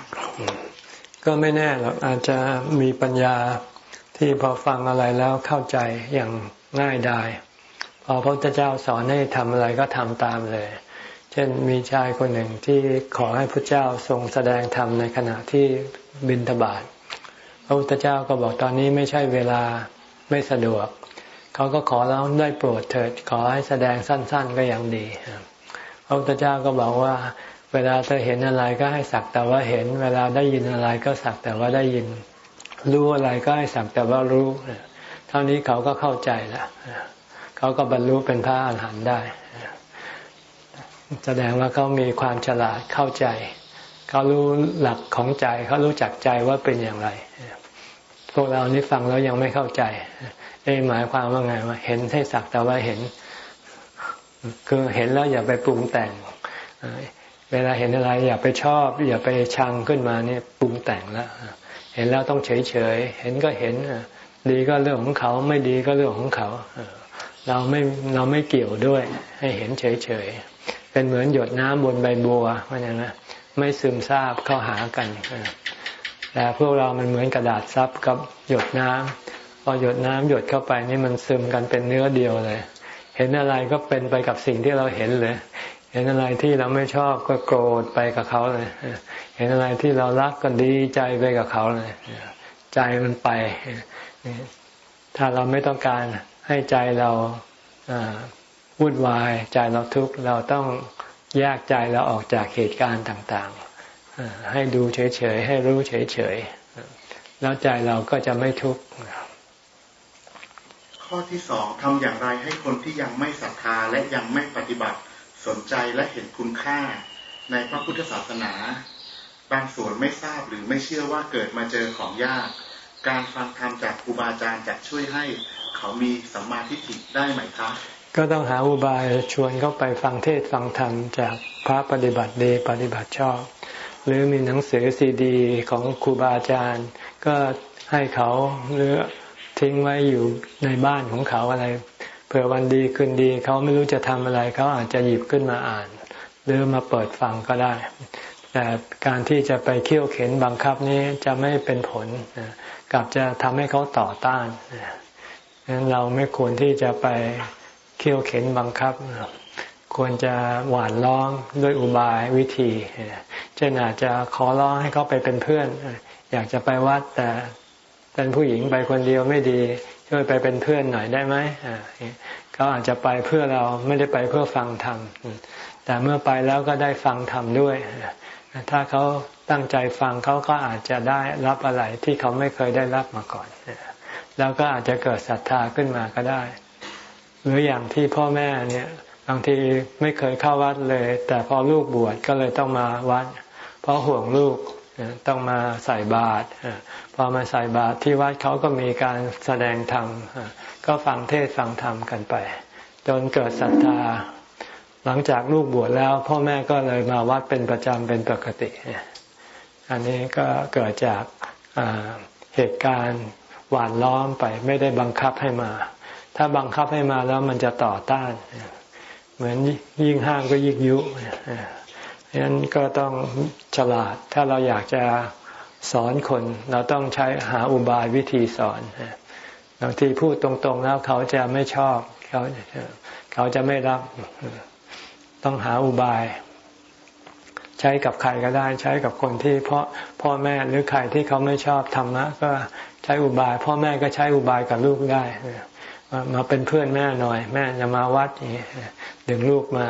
[SPEAKER 1] ก็ไม่แน่หรอกอาจจะมีปัญญาที่พอฟังอะไรแล้วเข้าใจอย่างง่ายดายพอพระพุทธเจ้าสอนให้ทำอะไรก็ทำตามเลย เช่นมีชายคนหนึ่งที่ขอให้พระเจ้าทรงแสดงธรรมในขณะที่บินทบาทพระพุทธเจ้าก็บอกตอนนี้ไม่ใช่เวลาไม่สะดวก เขาก็ขอแล้วได้โปรดเถิด ขอให้แสดงสั้น ๆ ก็ยังดีพระพุทธเจ้าก็บอกว่า เวลาเธอเห็นอะไรก็ให้สักแต่ว่าเห็น เวลาได้ยินอะไรก็สักแต่ว่าได้ยิน รู้อะไรก็ให้สักแต่ว่ารู้เท่านี้เขาก็เข้าใจล้วเขาก็บรรลุเป็นพระอรหันต์ได้แสดงว่าเขามีความฉลาดเข้าใจ เขารู้หลักของใจ เขารู้จักใจว่าเป็นอย่างไร พวกเรานี่ฟังแล้วยังไม่เข้าใจ เอ้หมายความว่าไงว่าเห็นให้สักแต่ว่าเห็น คือเห็นแล้วอย่าไปปรุงแต่ง เวลาเห็นอะไร อย่าไปชอบ อย่าไปชังขึ้นมาเนี่ยปรุงแต่งแล้วเห็นแล้วต้องเฉยเฉยเห็นก็เห็นดีก็เรื่องของเขาไม่ดีก็เรื่องของเขาเราไม่เราไม่เกี่ยวด้วย ให้เห็นเฉยเฉยเป็นเหมือนหยดน้ำบนใบบัวว่าอย่างนั้นไม่ซึมซาบเข้าหากันแต่พวกเรามันเหมือนกระดาษซับกับหยดน้ำ พอหยดน้ำหยดเข้าไปนี่มันซึมกันเป็นเนื้อเดียวเลย เห็นอะไรก็เป็นไปกับสิ่งที่เราเห็นเลย เห็นอะไรที่เราไม่ชอบก็โกรธไปกับเขาเลย เห็นอะไรที่เรารักก็ดีใจไปกับเขาเลย ใจมันไป ถ้าเราไม่ต้องการให้ใจเราวุ่นวายใจเราทุกข์เราต้องแยกใจเราออกจากเหตุการณ์ต่างๆ ให้ดูเฉยๆ ให้รู้เฉยๆ แล้วใจเราก็จะไม่ทุกข์
[SPEAKER 2] ข้อที่สองทำอย่างไรให้คนที่ยังไม่ศรัทธาและยังไม่ปฏิบัติสนใจและเห็นคุณค่าในพระพุทธศาสนา บางส่วนไม่ทราบหรือไม่เชื่อว่าเกิดมาเจอของยาก การฟังธรรมจากครูบาอาจารย์จะช่วยให้เขามีสัมมาทิฏฐิได้ไหมคะ
[SPEAKER 1] ก็ต้องหาอุบายชวนเขาไปฟังเทศฟังธรรมจากพระปฏิบัติดีปฏิบัติชอบ หรือมีหนังสือซีดี ของครูบาอาจารย์ ก็ให้เขาหรือ ทิ้งไว้อยู่ในบ้านของเขาอะไรเผื่อวันดีคืนดี เขาไม่รู้จะทำอะไร เขาอาจจะหยิบขึ้นมาอ่าน หรือมาเปิดฟังก็ได้ แต่การที่จะไปเคี่ยวเข็นบังคับนี้จะไม่เป็นผลกลับจะทำให้เขาต่อต้านดังนั้นเราไม่ควรที่จะไปเคี่ยวเข็นบังคับ ควรจะหวานล้อมด้วยอุบายวิธีเช่นอาจจะขอร้องให้เขาไปเป็นเพื่อน อยากจะไปวัดแต่ เป็นผู้หญิงไปคนเดียวไม่ดีช่วยไปเป็นเพื่อนหน่อยได้ไหมเขาอาจจะไปเพื่อเราไม่ได้ไปเพื่อฟังธรรมแต่เมื่อไปแล้วก็ได้ฟังธรรมด้วย ถ้าเขาตั้งใจฟังเขาก็อาจจะได้รับอะไรที่เขาไม่เคยได้รับมาก่อน แล้วก็อาจจะเกิดศรัทธาขึ้นมาก็ได้ หรืออย่างที่พ่อแม่เนี่ยบางทีไม่เคยเข้าวัดเลย แต่พอลูกบวชก็เลยต้องมาวัด เพราะห่วงลูก ต้องมาใส่บาตรพอมาใส่บาตรที่วัดเขาก็มีการแสดงธรรมก็ฟังเทศฟังธรรมกันไป จนเกิดศรัทธา หลังจากลูกบวชแล้ว พ่อแม่ก็เลยมาวัดเป็นประจำเป็นปกติ อันนี้ก็เกิดจากเหตุการณ์หวานล้อมไปไม่ได้บังคับให้มา ถ้าบังคับให้มาแล้วมันจะต่อต้าน เหมือนยิ่งห้ามก็ยิ่งยุ ฉะนั้นก็ต้องฉลาด ถ้าเราอยากจะสอนคน เราต้องใช้หาอุบายวิธีสอนบางทีพูดตรงๆแล้วเขาจะไม่ชอบ เขาเขาจะไม่รับ ต้องหาอุบาย ใช้กับใครก็ได้ ใช้กับคนที่พ่อพ่อแม่หรือใครที่เขาไม่ชอบธรรมะก็ใช้อุบาย พ่อแม่ก็ใช้อุบายกับลูกได้มาเป็นเพื่อนแม่หน่อย แม่จะมาวัดอย่างนี้ดึงลูกมา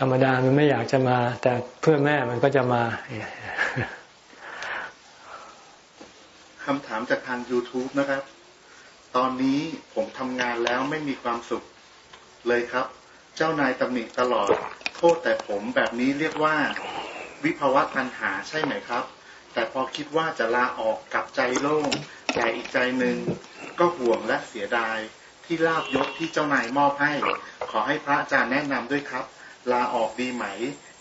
[SPEAKER 1] ธรรมดามันไม่อยากจะมา แต่เพื่อแม่มันก็จะมา
[SPEAKER 2] คำถามจากทาง YouTube นะครับ ตอนนี้ผมทำงานแล้วไม่มีความสุขเลยครับ เจ้านายตำหนิตลอด โทษแต่ผมแบบนี้เรียกว่า วิภาวะตัณหาใช่ไหมครับ แต่พอคิดว่าจะลาออกกับใจโล่งแต่อีกใจหนึ่งก็ห่วงและเสียดายที่ลาบยศที่เจ้านายมอบให้ ขอให้พระอาจารย์แนะนำด้วยครับ ลาออกดีไหม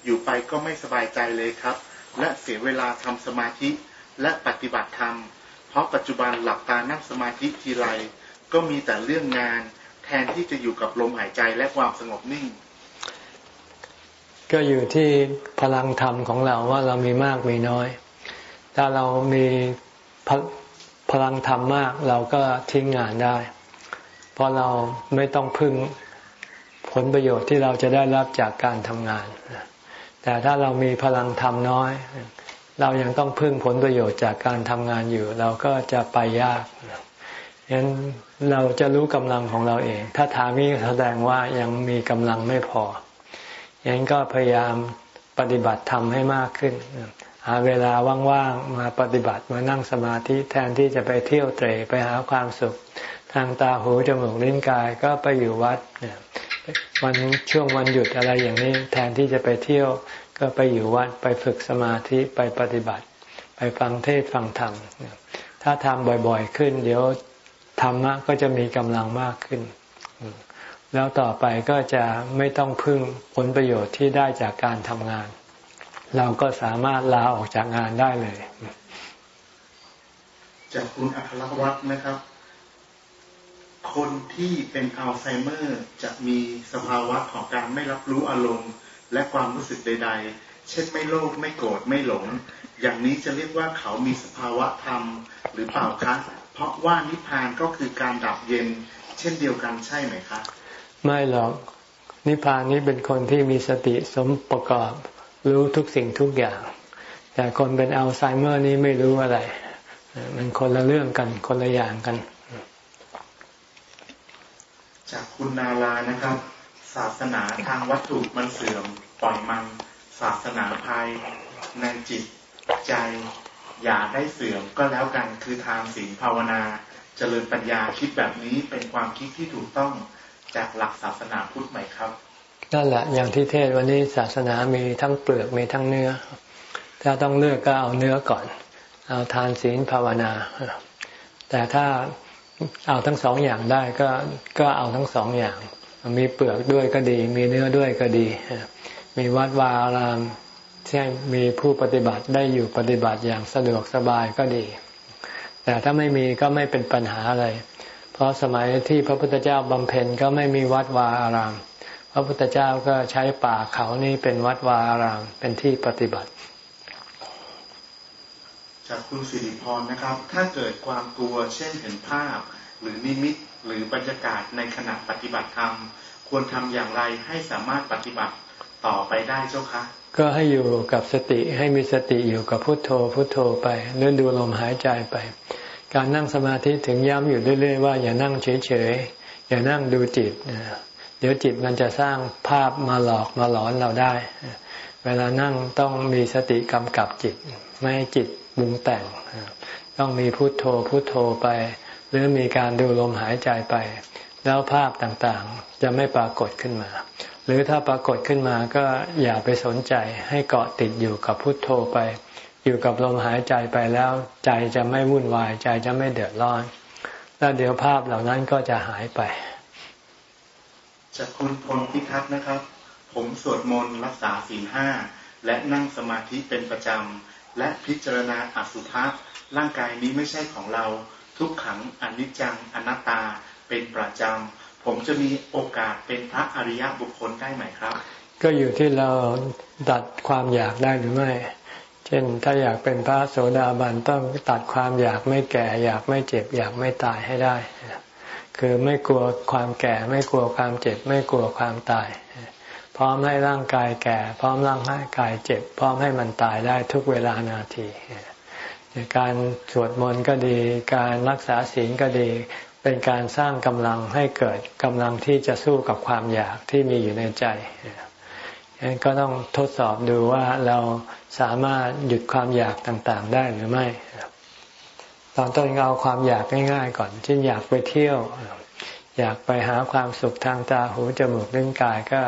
[SPEAKER 2] อยู่ไปก็ไม่สบายใจเลยครับ และเสียเวลาทำสมาธิและปฏิบัติธรรม เพราะปัจจุบันหลับตานั่งสมาธิทีไรก็มีแต่เรื่องงาน แทนที่จะอยู่กับลมหายใจและความสงบนิ่ง
[SPEAKER 1] ก็อยู่ที่พลังธรรมของเราว่าเรามีมากมีน้อย ถ้าเรามีพลังธรรมมากเราก็ทิ้งงานได้ เพราะเราไม่ต้องพึ่ง ผลประโยชน์ที่เราจะได้รับจากการทำงาน แต่ถ้าเรามีพลังธรรมน้อย เรายังต้องพึ่งผลประโยชน์จากการทำงานอยู่ เราก็จะไปยากฉะนั้นเราจะรู้กำลังของเราเอง ถ้าถามนี้แสดงว่ายังมีกำลังไม่พอฉะนั้นก็พยายามปฏิบัติธรรมให้มากขึ้นหาเวลาว่างๆมาปฏิบัติมานั่งสมาธิแทนที่จะไปเที่ยวเตะไปหาความสุข ทางตาหูจมูกลิ้นกายก็ไปอยู่วัดเนี่ย วันช่วงวันหยุดอะไรอย่างนี้ แทนที่จะไปเที่ยวก็ไปอยู่วัดไปฝึกสมาธิไปปฏิบัติ ไปฟังเทศฟังธรรมถ้าทำบ่อยๆขึ้น เดี๋ยวธรรมะก็จะมีกำลังมากขึ้น แล้วต่อไปก็จะไม่ต้องพึ่งผลประโยชน์ที่ได้จากการทำงาน เราก็สามารถลาออกจากงานได้เลย
[SPEAKER 2] จากคุณอัครวัตรนะครับ คนที่เป็นอัลไซเมอร์จะมีสภาวะของการไม่รับรู้อารมณ์ และความรู้สึกใด ๆ เช่นไม่โลภไม่โกรธไม่หลง อย่างนี้จะเรียกว่าเขามีสภาวะธรรมหรือเปล่าคะเพราะว่านิพพานก็คือการดับเย็น เช่นเดียวกันใช่ไหมคะ
[SPEAKER 1] ไม่หรอกนิพพานนี้เป็นคนที่มีสติสมประกอบรู้ทุกสิ่งทุกอย่าง แต่คนเป็นอัลไซเมอร์นี้ไม่รู้อะไร มันคนละเรื่องกันคนละอย่างกัน
[SPEAKER 2] จากคุณนาลานะครับ ศาสนาทางวัตถุมันเสื่อมปล่อยมัน ศาสนาภายในจิตใจ อย่าได้เสื่อมก็แล้วกันคือทางศีลภาวนาเจริญปัญญาคิดแบบนี้เป็นความคิดที่ถูกต้องจากหลักศาสนาพุทธไหมครับ
[SPEAKER 1] นั่นแหละอย่างที่เทศวันนี้ศาสนามีทั้งเปลือกมีทั้งเนื้อ ถ้าต้องเลือกก็เอาเนื้อก่อน เอาทานศีลภาวนา แต่ถ้า เอาทั้งสองอย่างได้ก็ก็เอาทั้งสองอย่าง มีเปลือกด้วยก็ดี มีเนื้อด้วยก็ดี มีวัดวาอารามที่มีผู้ปฏิบัติได้อยู่ปฏิบัติอย่างสะดวกสบายก็ดี แต่ถ้าไม่มีก็ไม่เป็นปัญหาอะไร เพราะสมัยที่พระพุทธเจ้าบำเพ็ญก็ไม่มีวัดวาอาราม พระพุทธเจ้าก็ใช้ป่าเขานี้เป็นวัดวาอารามเป็นที่ปฏิบัติ
[SPEAKER 2] จากคุณสิริพรนะครับ ถ้าเกิดความกลัว เช่นเห็นภาพ หรือนิมิต หรือบรรยากาศในขณะปฏิบัติธรรม ควรทำอย่างไรให้สามารถปฏิบัติต่อไปได้เจ้าคะ
[SPEAKER 1] ก็ให้อยู่กับสติให้มีสติอยู่กับพุทโธพุทโธไปเลื่อดูลมหายใจไป การนั่งสมาธิถึงย้ำอยู่เรื่อยๆว่าอย่านั่งเฉยๆอย่านั่งดูจิตเดี๋ยวจิตมันจะสร้างภาพมาหลอกมาหลอนเราได้ เวลานั่งต้องมีสติกำกับจิต ไม่ให้จิต บุงแต่ง ต้องมีพุโทโธพุโทโธไป หรือมีการดูลมหายใจไป แล้วภาพต่างๆจะไม่ปรากฏขึ้นมา หรือถ้าปรากฏขึ้นมาก็อย่าไปสนใจให้เกาะติดอยู่กับพุโทโธไป อยู่กับลมหายใจไปแล้วใจจะไม่วุ่นวายใจจะไม่เดือดร้อน แล้วเดี๋ยวภาพเหล่านั้นก็จะหายไป
[SPEAKER 2] จากคุณพลพิทักษ์นะครับ ผมสวดมนต์รักษาศีลห้าและนั่งสมาธิเป็นประจำ และพิจารณาอสุภะร่างกายนี้ไม่ใช่ของเรา ทุกขังอนิจจังอนัตตาเป็นประจำ ผมจะมีโอกาสเป็นพระอริยบุคคลได้ไหมครับ
[SPEAKER 1] ก็อยู่ที่เราดัดความอยากได้หรือไม่ เช่นถ้าอยากเป็นพระโสดาบันต้องตัดความอยากไม่แก่ อยากไม่เจ็บ อยากไม่ตายให้ได้ คือไม่กลัวความแก่ ไม่กลัวความเจ็บ ไม่กลัวความตาย พร้อมให้ร่างกายแก่ พร้อมร่างกายเจ็บ พร้อมให้มันตายได้ทุกเวลานาทีการสวดมนต์ก็ดี การรักษาศีลก็ดี เป็นการสร้างกำลังให้เกิดกำลังที่จะสู้กับความอยากที่มีอยู่ในใจฉะนั้นก็ต้องทดสอบดูว่าเราสามารถหยุดความอยากต่างๆ ได้หรือไม่ ตอนต้นเอาความอยากง่ายๆก่อน เช่นอยากไปเที่ยว อยากไปหาความสุขทางตาหูจมูกลิ้นกายก็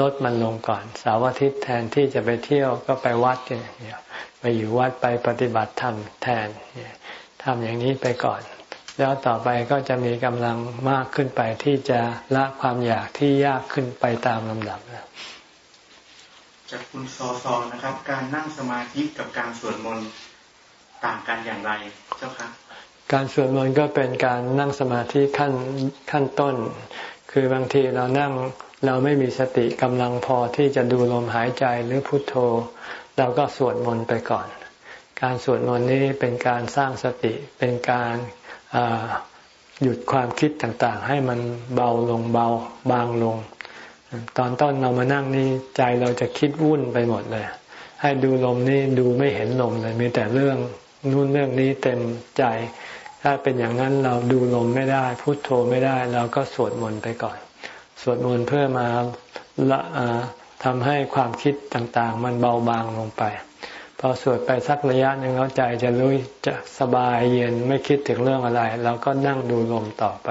[SPEAKER 1] ลดมันลงก่อนสาวอาทิตย์แทนที่จะไปเที่ยวก็ไปวัดเนี่ยไปอยู่วัดไปปฏิบัติธรรมแทนทำอย่างนี้ไปก่อน แล้วต่อไปก็จะมีกำลังมากขึ้นไปที่จะละความอยากที่ยากขึ้นไปตามลำดับ
[SPEAKER 2] จากคุณซอซอนะครับ การนั่งสมาธิกับการสวดมนต์ต่างกันอย่างไรเจ้าคะ
[SPEAKER 1] การสวดมนต์ก็เป็นการนั่งสมาธิขั้นขั้นต้น คือบางทีเรานั่ง เราไม่มีสติกำลังพอที่จะดูลมหายใจหรือพุทโธ เราก็สวดมนต์ไปก่อน การสวดมนต์นี้เป็นการสร้างสติเป็นการหยุดความคิดต่างๆ ให้มันเบาลงเบาบางลง ตอนต้นเรามานั่งนี่ใจเราจะคิดวุ่นไปหมดเลย ให้ดูลมนี่ดูไม่เห็นลมเลยมีแต่เรื่องนู่นเรื่องนี้เต็มใจ ถ้าเป็นอย่างนั้นเราดูลมไม่ได้ พุโทโธไม่ได้ เราก็สวดมนต์ไปก่อน สวดมนต์เพื่อมาละทำให้ความคิดต่างๆ มันเบาบางลงไป พอสวดไปสักระยะหนึ่งแล้วใจจะรู้จะสบายเย็นไม่คิดถึงเรื่องอะไรเราก็นั่งดูลมต่อไป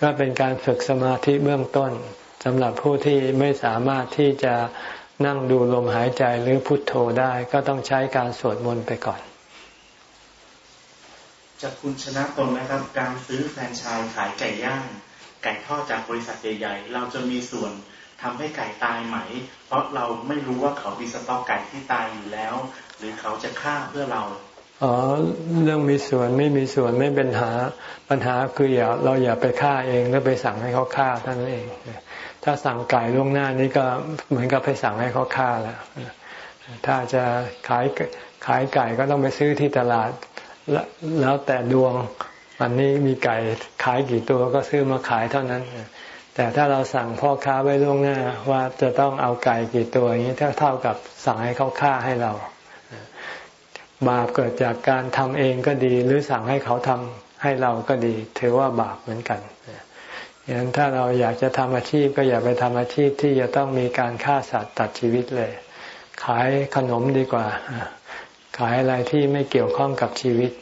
[SPEAKER 1] ก็เป็นการฝึกสมาธิเบื้องต้นสำหรับผู้ที่ไม่สามารถที่จะนั่งดูลมหายใจหรือพุทโธได้ก็ต้องใช้การสวดมนต์ไปก่อน
[SPEAKER 2] จากคุณชนะตรงนะครับ การซื้อแฟรนไชส์ขายไก่ย่าง ไก่ทอดจากบริษัทใหญ่ๆ เราจะมีส่วนทำให้ไก่ตายไหม เพราะเราไม่รู้ว่าเขามีสต็อกไก่ที่ตายอยู่แล้ว หรือเขาจะฆ่าเพื่อเรา
[SPEAKER 1] อ๋อเรื่องมีส่วนไม่มีส่วนไม่เป็นหาปัญหาคืออย่าเราอย่าไปฆ่าเองแล้วไปสั่งให้เขาฆ่าท่านเอง ถ้าสั่งไก่ล่วงหน้านี้ก็เหมือนกับไปสั่งให้เขาฆ่าแล้วถ้าจะขายขายไก่ก็ต้องไปซื้อที่ตลาดแล้วแต่ดวง วันนี้มีไก่ขายกี่ตัวก็ซื้อมาขายเท่านั้น แต่ถ้าเราสั่งพ่อค้าไว้ล่วงหน้าว่าจะต้องเอาไก่กี่ตัวอย่างนี้เท่าเท่ากับสั่งให้เขาฆ่าให้เรา บาปเกิดจากการทำเองก็ดี หรือสั่งให้เขาทำให้เราก็ดี ถือว่าบาปเหมือนกันอย่างนั้นถ้าเราอยากจะทำอาชีพก็อย่าไปทำอาชีพที่จะต้องมีการฆ่าสัตว์ตัดชีวิตเลย ขายขนมดีกว่า ขายอะไรที่ไม่เกี่ยวข้องกับชีวิต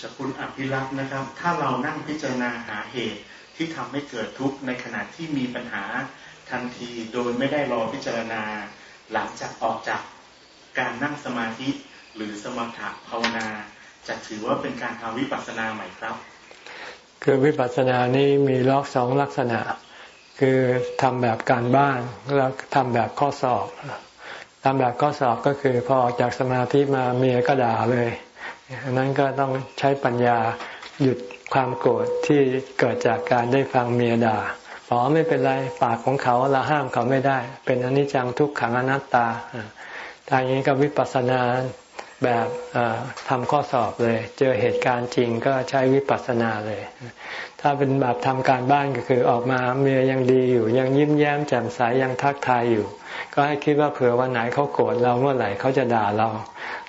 [SPEAKER 2] จากคุณอภิรักษ์นะครับ ถ้าเรานั่งพิจารณาหาเหตุที่ทำให้เกิดทุกข์ในขณะที่มีปัญหาทันทีโดยไม่ได้รอพิจารณา หลังจากออกจากการนั่งสมาธิหรือสมถะภาวนา จะถือว่าเป็นการทำวิปัสสนาใหม่ครับ
[SPEAKER 1] คือวิปัสสนานี้มีล็อกสองลักษณะ คือทำแบบการบ้านแล้วทำแบบข้อสอบทำแบบข้อสอบก็คือพอออกจากสมาธิมาเมียก็ด่าเลย อันนั้นก็ต้องใช้ปัญญาหยุดความโกรธที่เกิดจากการได้ฟังเมียด่าบอกไม่เป็นไรปากของเขาเราห้ามเขาไม่ได้ เป็นอนิจจังทุกขังอนัตตาทางนี้ก็วิปัสสนาแบบทำข้อสอบเลย เจอเหตุการณ์จริงก็ใช้วิปัสสนาเลย ถ้าเป็นแบบทำการบ้านก็คือออกมาเมียยังดีอยู่ ยังยิ้มแย้มแจ่มใสยังทักทายอยู่ ก็ให้คิดว่าเผื่อวันไหนเขาโกรธเราเมื่อไหร่เขาจะด่าเรา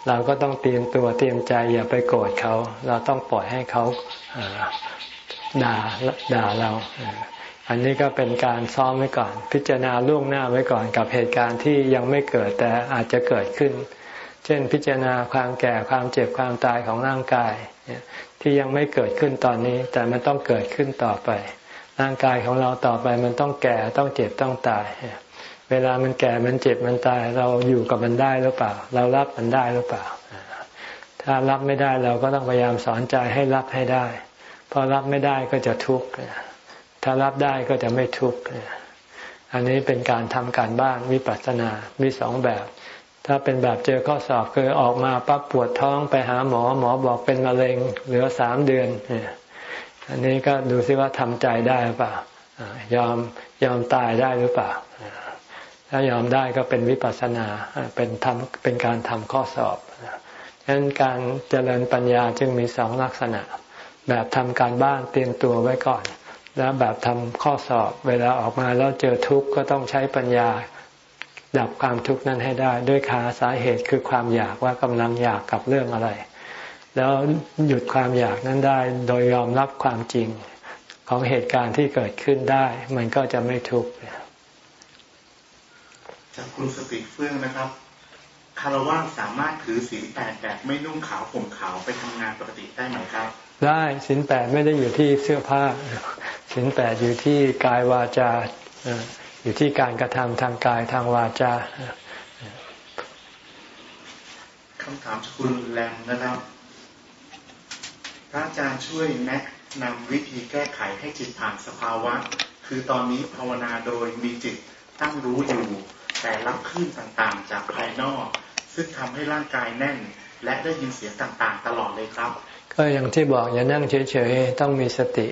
[SPEAKER 1] เราก็ต้องเตรียมตัวเตรียมใจอย่าไปโกรธเขา เราต้องปล่อยให้เขาด่าด่าเราอันนี้ก็เป็นการซ้อมไว้ก่อน พิจารณาล่วงหน้าไว้ก่อนกับเหตุการณ์ที่ยังไม่เกิดแต่อาจจะเกิดขึ้น เช่นพิจารณาความแก่ความเจ็บความตายของร่างกาย ที่ยังไม่เกิดขึ้นตอนนี้ แต่มันต้องเกิดขึ้นต่อไป ร่างกายของเราต่อไปมันต้องแก่ต้องเจ็บต้องตาย เวลามันแก่มันเจ็บมันตาย เราอยู่กับมันได้หรือเปล่า เรารับมันได้หรือเปล่า ถ้ารับไม่ได้เราก็ต้องพยายามสอนใจให้รับให้ได้ พอรับไม่ได้ก็จะทุกข์ถ้ารับได้ก็จะไม่ทุกข์อันนี้เป็นการทำการบ้านวิปัสสนามีสองแบบ ถ้าเป็นแบบเจอข้อสอบคือออกมาปั๊บปวดท้องไปหาหมอหมอบอกเป็นมะเร็งเหลือสามเดือน อันนี้ก็ดูซิว่าทำใจได้หรือเปล่ายอมยอมตายได้หรือเปล่า ถ้ายอมได้ก็เป็นวิปัสสนาเป็นทำเป็นการทำข้อสอบฉะนั้นการเจริญปัญญาจึงมีสองลักษณะ แบบทำการบ้านเตรียมตัวไว้ก่อน แล้วแบบทำข้อสอบเวลาออกมาแล้วเจอทุกข์ก็ต้องใช้ปัญญาดับความทุกข์นั้นให้ได้ ด้วยขาสาเหตุคือความอยากว่ากำลังอยากกับเรื่องอะไร แล้วหยุดความอยากนั้นได้ โดยยอมรับความจริงของเหตุการณ์ที่เกิดขึ้นได้ มันก็จะไม่ทุกข์
[SPEAKER 2] จากคุณสติเฟื่องนะครับคารวะสามารถถือศีลแปดแบบไม่นุ่งขาวผมขาวไปทำงานปกติได้ไหมครับ
[SPEAKER 1] ได้ศีลแปดไม่ได้อยู่ที่เสื้อผ้าศีลแปดอยู่ที่กายวาจาอยู่ที่การกระทำทางกายทางวาจา
[SPEAKER 2] คำถามจากคุณแรมนะครับ พระอาจารย์ช่วยแนะนำวิธีแก้ไขให้จิตผ่านสภาวะ คือตอนนี้ภาวนาโดยมีจิตตั้งรู้อยู่ แต่รับคลื่นต่างๆ จากภายนอก ซึ่งทำให้ร่างกายแน่น และได้ยินเสียงต่างๆ ตลอดเลยครับ
[SPEAKER 1] ก็อย่างที่บอกอย่านั่งเฉยๆต้องมีสติ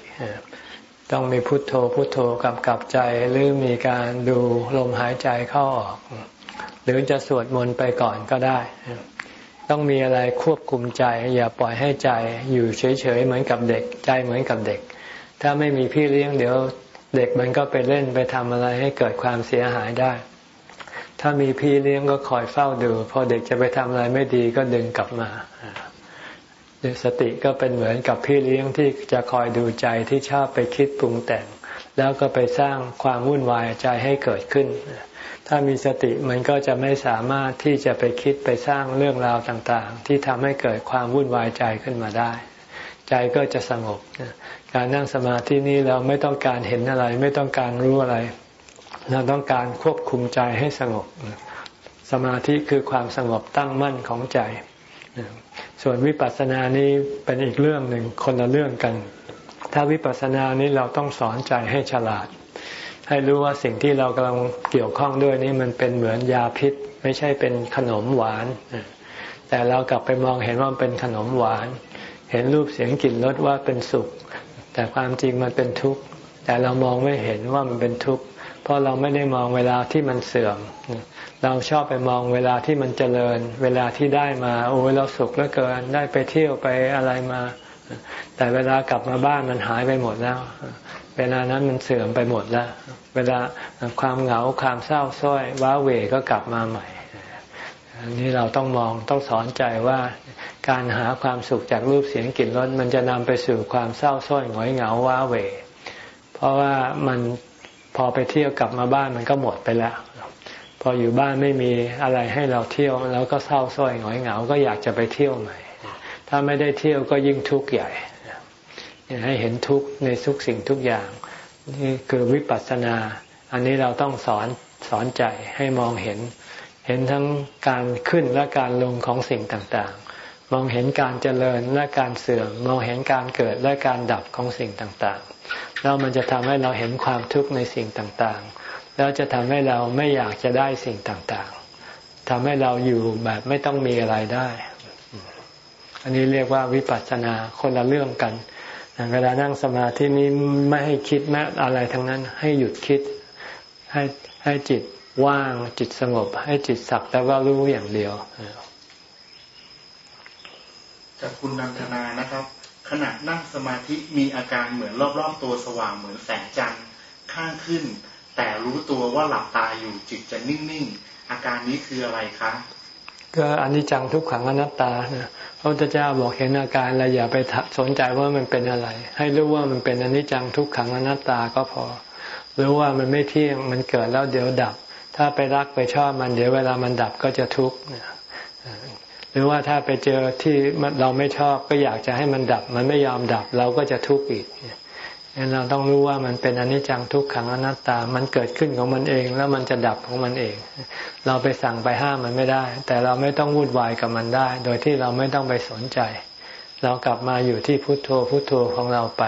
[SPEAKER 1] ต้องมีพุทโธพุทโธกับกับใจหรือมีการดูลมหายใจเข้าออก หรือจะสวดมนต์ไปก่อนก็ได้ ต้องมีอะไรควบคุมใจ อย่าปล่อยให้ใจอยู่เฉยๆเหมือนกับเด็กใจเหมือนกับเด็ก ถ้าไม่มีพี่เลี้ยงเดี๋ยวเด็กมันก็ไปเล่นไปทำอะไรให้เกิดความเสียหายได้ ถ้ามีพี่เลี้ยงก็คอยเฝ้าดู พอเด็กจะไปทำอะไรไม่ดีก็ดึงกลับมาสติก็เป็นเหมือนกับพี่เลี้ยงที่จะคอยดูใจที่ชอบไปคิดปรุงแต่ง แล้วก็ไปสร้างความวุ่นวายใจให้เกิดขึ้น ถ้ามีสติมันก็จะไม่สามารถที่จะไปคิดไปสร้างเรื่องราวต่างๆ ที่ทำให้เกิดความวุ่นวายใจขึ้นมาได้ ใจก็จะสงบ การนั่งสมาธินี้เราไม่ต้องการเห็นอะไร ไม่ต้องการรู้อะไร เราต้องการควบคุมใจให้สงบ สมาธิคือความสงบตั้งมั่นของใจ ส่วนวิปัสสนานี้เป็นอีกเรื่องหนึ่งคนละเรื่องกัน ถ้าวิปัสสนานี้เราต้องสอนใจให้ฉลาด ให้รู้ว่าสิ่งที่เรากำลังเกี่ยวข้องด้วยนี้มันเป็นเหมือนยาพิษ ไม่ใช่เป็นขนมหวาน แต่เรากลับไปมองเห็นว่าเป็นขนมหวาน เห็นรูปเสียงกลิ่นรสว่าเป็นสุข แต่ความจริงมันเป็นทุกข์ แต่เรามองไม่เห็นว่ามันเป็นทุกข์ เพราะเราไม่ได้มองเวลาที่มันเสื่อม เราชอบไปมองเวลาที่มันเจริญ เวลาที่ได้มา โอ้ยเราสุขเหลือเกิน ได้ไปเที่ยวไปอะไรมา แต่เวลากลับมาบ้านมันหายไปหมดแล้ว เวลานั้นมันเสื่อมไปหมดแล้ว เวลาความเหงาความเศร้าส้อย ว้าเหวก็กลับมาใหม่อันนี้เราต้องมองต้องสอนใจว่าการหาความสุขจากรูปเสียงกลิ่นรสมันจะนำไปสู่ความเศร้าส้อยหงอยเหงาว้าเหวเพราะว่ามัน พอไปเที่ยวกลับมาบ้านมันก็หมดไปแล้ว พออยู่บ้านไม่มีอะไรให้เราเที่ยวแล้วก็เศร้าส้อยหงอยเหงา ก็อยากจะไปเที่ยวใหม่ ถ้าไม่ได้เที่ยวก็ยิ่งทุกข์ใหญ่ให้เห็นทุกข์ในทุกสิ่งทุกอย่างนี่คือวิปัสสนา อันนี้เราต้องสอนสอนใจให้มองเห็น เห็นทั้งการขึ้นและการลงของสิ่งต่างๆ มองเห็นการเจริญและการเสื่อม มองเห็นการเกิดและการดับของสิ่งต่างๆ แล้วมันจะทำให้เราเห็นความทุกข์ในสิ่งต่างๆ แล้วจะทำให้เราไม่อยากจะได้สิ่งต่างๆทำให้เราอยู่แบบไม่ต้องมีอะไรได้ อันนี้เรียกว่าวิปัสสนาคนละเรื่องกันเวลานั่งสมาธินี้ไม่ให้คิดแม้อะไรทั้งนั้น ให้หยุดคิด ให้ให้จิตว่างจิตสงบ ให้จิตสักแต่ว่ารู้อย่างเดียว
[SPEAKER 2] จากคุณนันทนานะครับ ขณะนั่งสมาธิมีอาการเหมือนรอบๆตัวสว่างเหมือนแสงจันทร์ข้างขึ้น แต่รู้ตัวว่าหลับตาอยู่จิตจะนิ่งๆ อาการนี้คืออะไรคะ
[SPEAKER 1] ก็อนิจจังทุกขังอนัตตาพระพุทธเจ้าบอกเห็นอาการแล้วอย่าไปสนใจว่ามันเป็นอะไร ให้รู้ว่ามันเป็นอนิจจังทุกขังอนัตตาก็พอรู้ว่ามันไม่เที่ยงมันเกิดแล้วเดี๋ยวดับ ถ้าไปรักไปชอบมันเดี๋ยวเวลามันดับก็จะทุกข์ หรือว่าถ้าไปเจอที่เราไม่ชอบก็อยากจะให้มันดับ มันไม่ยอมดับเราก็จะทุกข์อีกเราต้องรู้ว่ามันเป็นอนิจจังทุกขังอนัตตา มันเกิดขึ้นของมันเอง แล้วมันจะดับของมันเอง เราไปสั่งไปห้ามมันไม่ได้ แต่เราไม่ต้องวุ่นวายกับมันได้ โดยที่เราไม่ต้องไปสนใจ เรากลับมาอยู่ที่พุทโธพุทโธของเราไป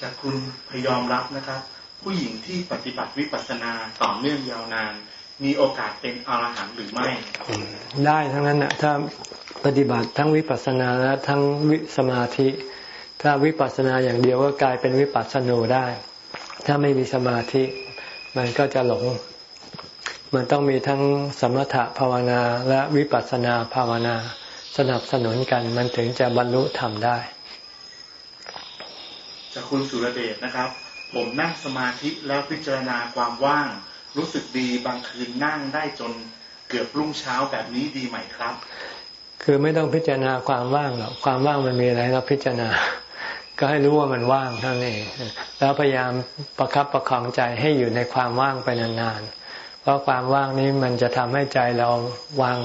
[SPEAKER 2] จากคุณพยอมรับนะครับ ผู้หญิงที่ปฏิบัติวิปัสสนาต่อเนื่องยาวนาน มีโอกาสเป็นอรหันต์หรือไม่
[SPEAKER 1] ได้ทั้งนั้นนะถ้าปฏิบัติทั้งวิปัสสนาและทั้งวิสมาธิ ถ้าวิปัสสนาอย่างเดียวก็กลายเป็นวิปัสสนูได้ ถ้าไม่มีสมาธิ มันก็จะหลง มันต้องมีทั้งสมถะภาวนาและวิปัสสนาภาวนาสนับสนุนกันมันถึงจะบรรลุธรรมได้
[SPEAKER 2] จากคุณสุรเดชนะครับ ผมนั่งสมาธิแล้วพิจารณาความว่าง รู้สึกดีบางคืนนั่งได้จนเกือบรุ่งเช้าแบบนี้ดีไหมครับ
[SPEAKER 1] คือไม่ต้องพิจารณาความว่างหรอกความว่างมันมีอะไรเราพิจารณา ก็ให้รู้ว่ามันว่างเท่านั้นเองแล้วพยายามประครับประคองใจให้อยู่ในความว่างไปนานๆเพราะความว่างนี้มันจะทำให้ใจเราวาง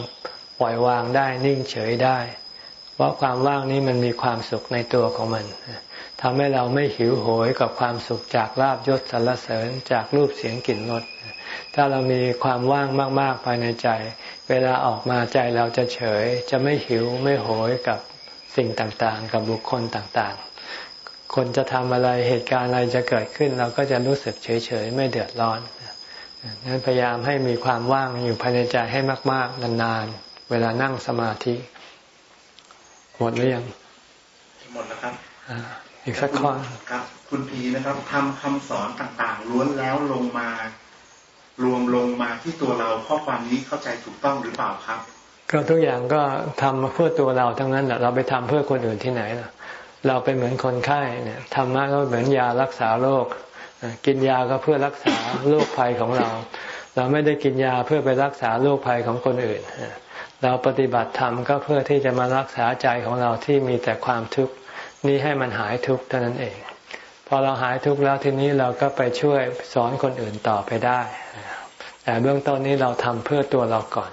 [SPEAKER 1] ปล่อยวางได้นิ่งเฉยได้ เพราะความว่างนี้มันมีความสุขในตัวของมันทำให้เราไม่หิวโหยกับความสุขจากลาบยศสรรเสริญจากรูปเสียงกลิ่นรส ถ้าเรามีความว่างมาก ๆ ภายในใจ เวลาออกมาใจเราจะเฉย จะไม่หิวไม่โหยกับสิ่งต่างๆ กับบุคคลต่างๆ คนจะทำอะไรเหตุการณ์อะไรจะเกิดขึ้น เราก็จะรู้สึกเฉย ๆ ไม่เดือดร้อนนั้นพยายามให้มีความว่างอยู่ภายในใจให้มาก ๆ นาน ๆ เวลานั่งสมาธิ หมดหรือยัง
[SPEAKER 2] หมดแล้วครับ
[SPEAKER 1] อีกสักข้อ
[SPEAKER 2] ครับ คุณพีนะครับทำคำสอนต่างๆ ล้วนแล้วลงมา รวมลงมาที่ตัวเราข้อความนี้เข้าใจถูกต้องหรือเปล่าครับ
[SPEAKER 1] ก็ทุกอย่างก็ทำเพื่อตัวเราทั้งนั้นแหละเราไปทำเพื่อคนอื่นที่ไหนล่ะ เราเป็นเหมือนคนไข้เนี่ยธรรมะก็เหมือนยารักษาโรคกินยาก็เพื่อรักษาโรคภัยของเรา เราไม่ได้กินยาเพื่อไปรักษาโรคภัยของคนอื่น เราปฏิบัติธรรมก็เพื่อที่จะมารักษาใจของเราที่มีแต่ความทุกข์นี้ให้มันหายทุกข์เท่านั้นเอง พอเราหายทุกข์แล้วทีนี้เราก็ไปช่วยสอนคนอื่นต่อไปได้ แต่เบื้องต้นนี้เราทำเพื่อตัวเราก่อน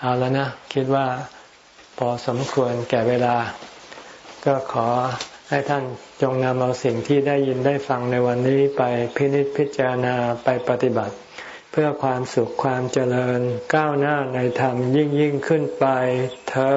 [SPEAKER 1] เอาแล้วนะ คิดว่าพอสมควรแก่เวลา ก็ขอให้ท่านจงนำเอาสิ่งที่ได้ยินได้ฟังในวันนี้ไปพินิจพิจารณาไปปฏิบัติ เพื่อความสุขความเจริญก้าวหน้าในธรรมยิ่งยิ่งขึ้นไปเธอ